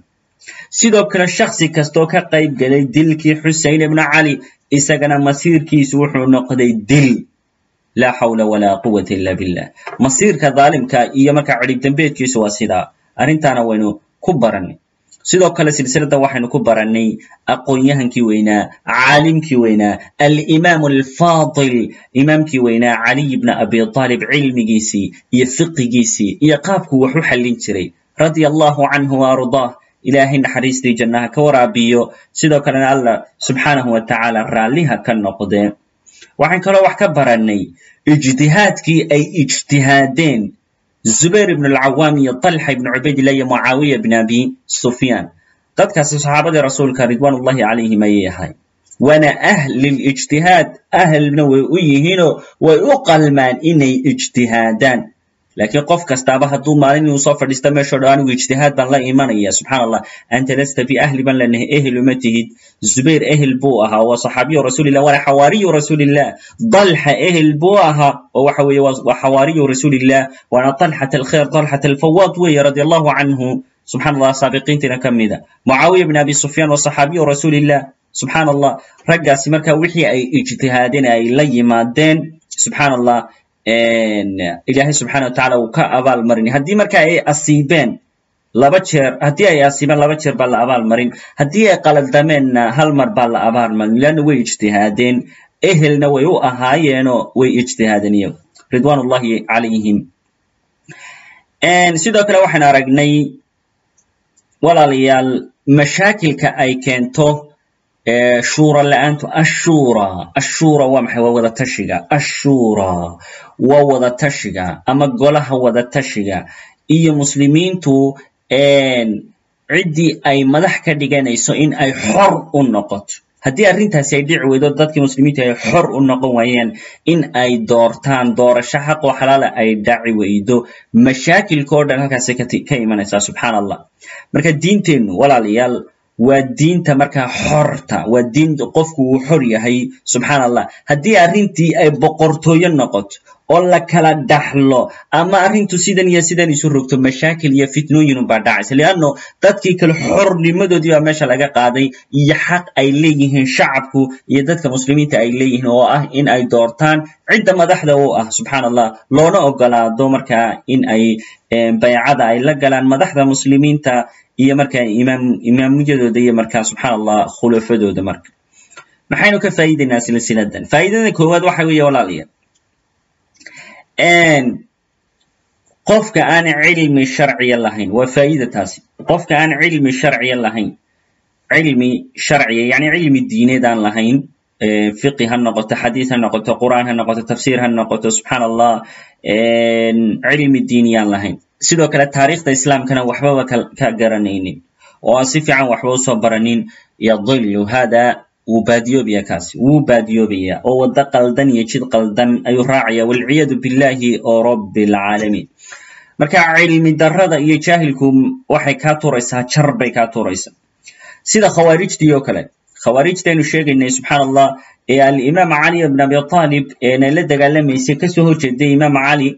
Sidoo kale shaksi kastoo ka qayb galay dilkii xusein ibna cali isagana masiirkiisu wuxuu noqday dil. Laa xawla walaa quwata illa billah. Masiirka dhaalimka iyo markaa cidhib dambeedkiisu waa sidaa. Arrintaana waynu ku barannay sidoo kale silsiladda waxaynu ku barannay aqoon-yahankii weynaa caalimkii weynaa alimaamu alfaadil imaamkii weynaa caliy bna abi aalib cilmigiisii iyo fiqigiisii iyo qaabkuu wax u xallin jiray. Radia allahu canhu wa ardaah ilaahay naxariistii jannaha ka waraabiyo sidoo kalena allah subxaanahu wa tacaala raalliha ka noqdee. Waxaan kaloo wax ka barannay ijtihaadkii ay ijtihaadeen zubayr ibn alcawaam iyo talxa ibn cubaydillah iyo mucaawiya ibn abi sufyaan dadkaasi saxaabadii rasuulka ridwaan ullahi calayhim ayay ahay waana ahlilijtihaad ahlna way u yihiinoo way u qalmaan inay ijtihaadaan laakiin qof kastaaba hadduu maalin inuu soo fadhiista meeshoo dhan anigu ijtihaad baan la imanaya subxaan allah anta lasta bi ahli baan lanahay ehel uma tihid. Zubayr ehel buu ahaa waa saxaabiyu rasuulillah waana xawaariyu rasuulillah. Dalxa ehel buu ahaa oo waxa weeye waa xawaariyu rasuulillah. Waana talxat alkhair talxat alfawaad weeye radia allahu canhu subxaan allah saabiqiintiina ka mida mucaawiya bn abi sufyaan waa saxaabiyu rasuulillah. Subxaan allah raggaasi marka wixii ay ijtihaadeen ay la yimaadeen subxaan allah ilaahay subxana wa tacala uu ka abaal haddii marka ay asiibeen laba jeer haddii ay asiibeen laba jeer baa la abaal haddii ay qalaldameenna hal mar baa la abaal marin. Way ijtihaadeen. Ehelna way u ahaayeenoo way ijtihaadeen iyagu. Ridwaan ullahi calayhim sidoo kale waxaan aragnay walaalayaal mashaakilka ay keento shuura la'aantu ashura. Ashura waa maxay? Waa wada tashiga waa wada tashiga ama golaha wada tashiga. Iyo muslimiintu ciddii ay madax ka dhiganayso in ay xor u noqoto haddii arrintaasi ay dhici weydo dadkii muslimiinta ay xor u noqon waayaan in ay doortaan doorasho xaq xalaala ay dhaci weydo. Mashaakilka o dhan halkaasay ka imanaysaa subxaan allah marka diinteennu walaalayaal waa diinta markaa xorta waa diin qofku uu xor yahay subxaan allah haddii arrintii ay boqortooyo noqoto oo la kala dhaxlo ama arrintu sidan iyo sidan isu rogto mashaakil iyo fitnooyin baa dhacaysa leanno dadkii kale xornimadoodii baa meesha laga qaaday iyo xaq ay leeyihiin shacabku iyo dadka muslimiinta ay leeyihiin oo ah in ay doortaan cidda madaxda u ah subxaan allah loona ogolaado markaa in ay baycada ay la galaan madaxda muslimiinta iyo markaa imaamiyadooda iyo markaa subxaan allah khulafadooda marka. Maxaynu ka faa'iidaynaa silsiladan faa'iidada koowaad waxa weeye walaalayaal qofka aan cilmi sharciya lahayn waa faa'ida taasi. Qofka aan cilmi sharciya lahayn cilmi sharciya yani cilmi diineed aan lahayn fiqi ha noqoto xadiis ha noqoto qur'aan ha noqoto tafsiir ha noqoto subxaan allah cilmi diiniyaan lahayn sidoo kale taariikhda islaamkana waxbaba ka garanaynin. Oo aan si fiican waxba u soo baranin yadilu hada wuu baadiyoobaya kaasi wuu baadiyoobaya oo waddo qaldan iyo jid qaldan ayuu raacaya walciyadu billahi oo rabbi alcaalamiin marka cilmi darrada iyo jaahilku waxay kaa turaysaa jar bay kaa turaysaa sida khawaarijtii oo kale. Khawaarijtaynu sheegaynay subxaan allah ee alimaam cali ibn abi talib eena la dagaalamaysay ka soo horjeeday imaam cali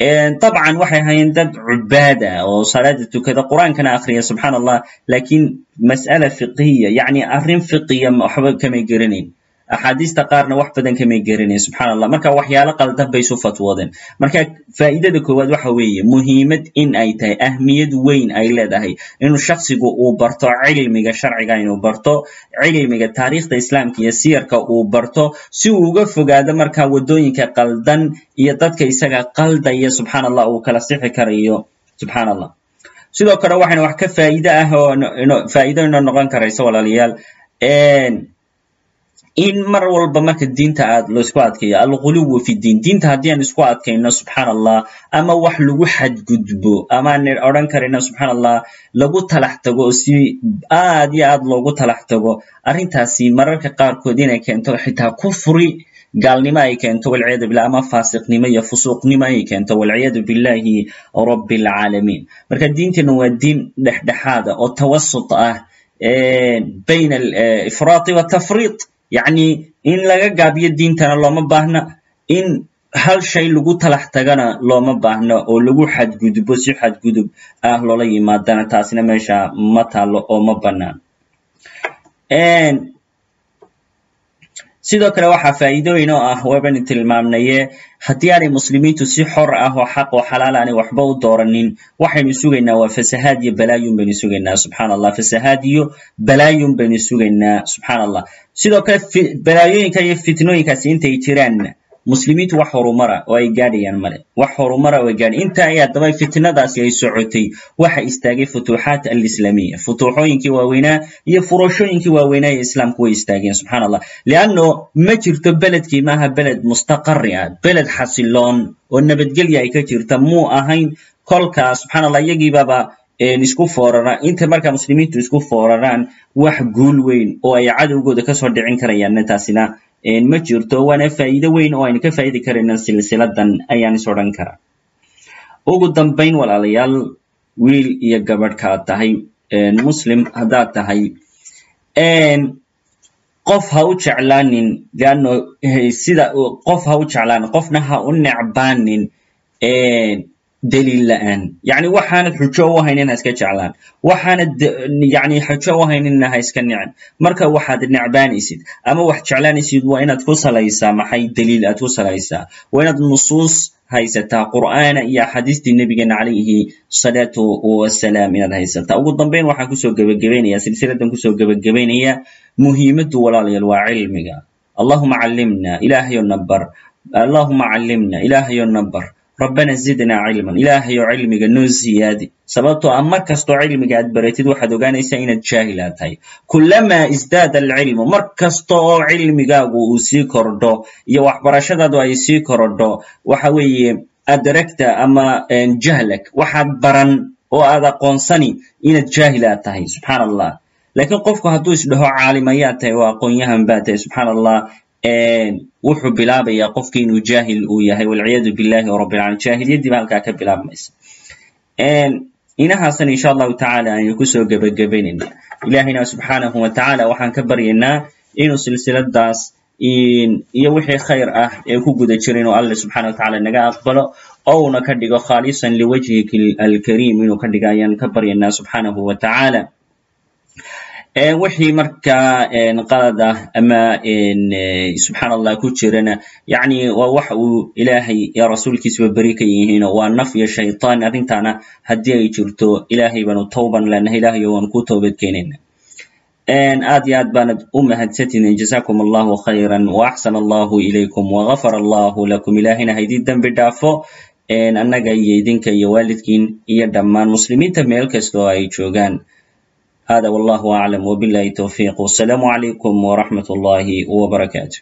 dabcan waxay ahaayeen dad cubaada oo salaada tukada qur'aankana akhriya subxaan allah laakiin mas'ala fiqhiya yacni arrin fiqiya waxba kamay geranayn axaadiista qaarna wax badan kamay geranayn subxaan allah marka waxyaalo qaldan bay isu fatwoodeen. Marka faa'idada koowaad waxa weeye muhiimad in ay tahay ahmiyad weyn ay leedahay. Inuu shaksigu uu barto cilmiga sharciga inuu barto cilmiga taariikhda islaamka iyo siyarka uu barto si uu uga fogaado marka waddooyinka qaldan iyo dadka isaga qaldaya subxaan allah uu kala sixi karayo subxaan allah sidoo kale waxayna wax ka faa'iide ah faa'iido inoo noqon karaysa walaalayaal in mar walba marka diinta aad la isku adkayo alghuluwu fi diin diinta haddii aan isku adkayno subxaan allah ama wax lagu xadgudbo amaan odhan karayno subxaan allah lagu talax tago si aad iyo aad loogu talax tago arrintaasi mararka qaarkood inay keento xitaa kufri gaalnimo ay keento walciyadu billah ama faasiqnimo iyo fusuuqnimo ay keento walciyadu billahi rabbi alcaalamiin marka diinteenna waa diin dhexdhexaada oo tawasut ah bayna alifraati watafriid yacni in laga gaabiyo diintana looma baahna in hal shay lagu talax tagana looma baahno oo lagu xadgudbo si xadgudub ah loola yimaadana taasina meesha ma taalo oo ma bannaan sidoo kale waxaa faa'iidooyin oo ah wabani tilmaamnaye haddii aanay muslimiintu si xor ah oo xaq oo xalaal aanay waxba u dooranin waxaynu sugaynaa waa fasahaad iyo balaayun baynu sugaynaa subxaan allah fasahaad iyo balaayun baynu sugaynaa subxaan allah sidoo kale balaayooyinka iyo fitnooyinkaasi intay jiraan muslimiintu wax horumara oo ay gaadhayaan male. Wax horumara oo ay gaadhayan inta ay haddaba fitnadaasi ay socotay waxa istaagay futuuxaat alislaamiya. Futuuxooyinkii waaweynaa iyo furashooyinkii waaweynaa ee islaamku way istaageen subxaan allah leanno ma jirto beledkii maaha beled mustaqari ah beled xasiloon oo nabadgelya ay ka jirta. Muu ahayn kolkaa subxaan allah iyagiibaba isku foorara inta markaa muslimiintu isku fooraraan wax guul weyn oo ay cadowgooda ka soo dhicin karayaan taasina ma jirto waana faa'iido weyn oo aynu ka faa'idi karayna silsiladan ayaan is odhan karaa. Ugu dambayn walaalayaal wiil iyo gabadhka ad tahay muslim haddaad tahay qof ha u jeclaanin leanno sida qof ha u jeclaanin qofna ha u necbaanin daliil la'aan yacni waxaanad xujo u haynin ha iska jeclaan. Waxaanad yani xujo u hayninna ha iska nicin marka waxaad necbaanaysid ama wax jeclaanaysid waa inaad ku salaysaa maxay daliil aad ku salaysaa? Waa inaad nusuus haysataa qur'aana iyo axaadiistii nebigeena calayhi salaatu wasalaam inaad haysataa. Ugu dambayn waxaan ku soo gebagabaynaya silsiladan ku soo gebagabaynaya muhiimaddu walaalayaal waa cilmiga. Allahuma callimna ilaahayo nabar allahuma callimna ilaahayo nabar rabbana zidna cilman ilaahayo cilmiga noo siyaadi sababtoo ah mar kastoo cilmiga aad baratid waxaad ogaanaysaa inaad jaahilaa tahay kulamaa isdaada alcilmu mar kasta oo cilmigaagu uu sii kordho iyo waxbarashadaadu ay sii kordho waxa weeye adragta ama jahlak waxaad baran oo aad aqoonsani inaad jaahilaa tahay subxaan allah lakiin qofku hadduu isdhaho caalim ayaa tahay oo aqoon-yahan baa tahay subxaan allah wuxuu bilaabayaa qofki inuu jaahil uu yahay walciyadu billahi rabbilalamin jaahiliyadiiba halkaa ka bilaabmaysa inahaasna insha allahu tacala aynu ku soo gebagabaynayna ilahayna subxaanahu wa tacaala waxaan ka baryaynaa inuu silsiladaas iyo wixii khayr ah ee ku guda jira inuu alle subxana wa naga aqbalo oo una ka dhigo khaalisan liwajhiki alkariim inuu ka dhigo ayaan ka baryaynaa subxaanahu wa tacaala wixii markaa qalad ah ama subxaan allah ku jirana yani waa wax uu ilaahay iyo rasuulkiisaba beri ka yihiino waa naf iyo shaytaan arrintaana haddii ay jirto ilaahay baanu tawban lanahay ilahayo waanu ku toobad keenayna. Aad iyo aad baanad u mahadsantihin jazakum allahu khayra waaxsana allahu ilaykum wagafara allahu lakum. Ilaahayna haydii dembi dhaafo annaga iyo idinka iyo waalidkiin iyo dhammaan muslimiinta meel kasta oo ay joogaan hada wallahu aclam wabillahi towfiiq wasalaamu calaykum waraxmat ullaahi wabarakaatu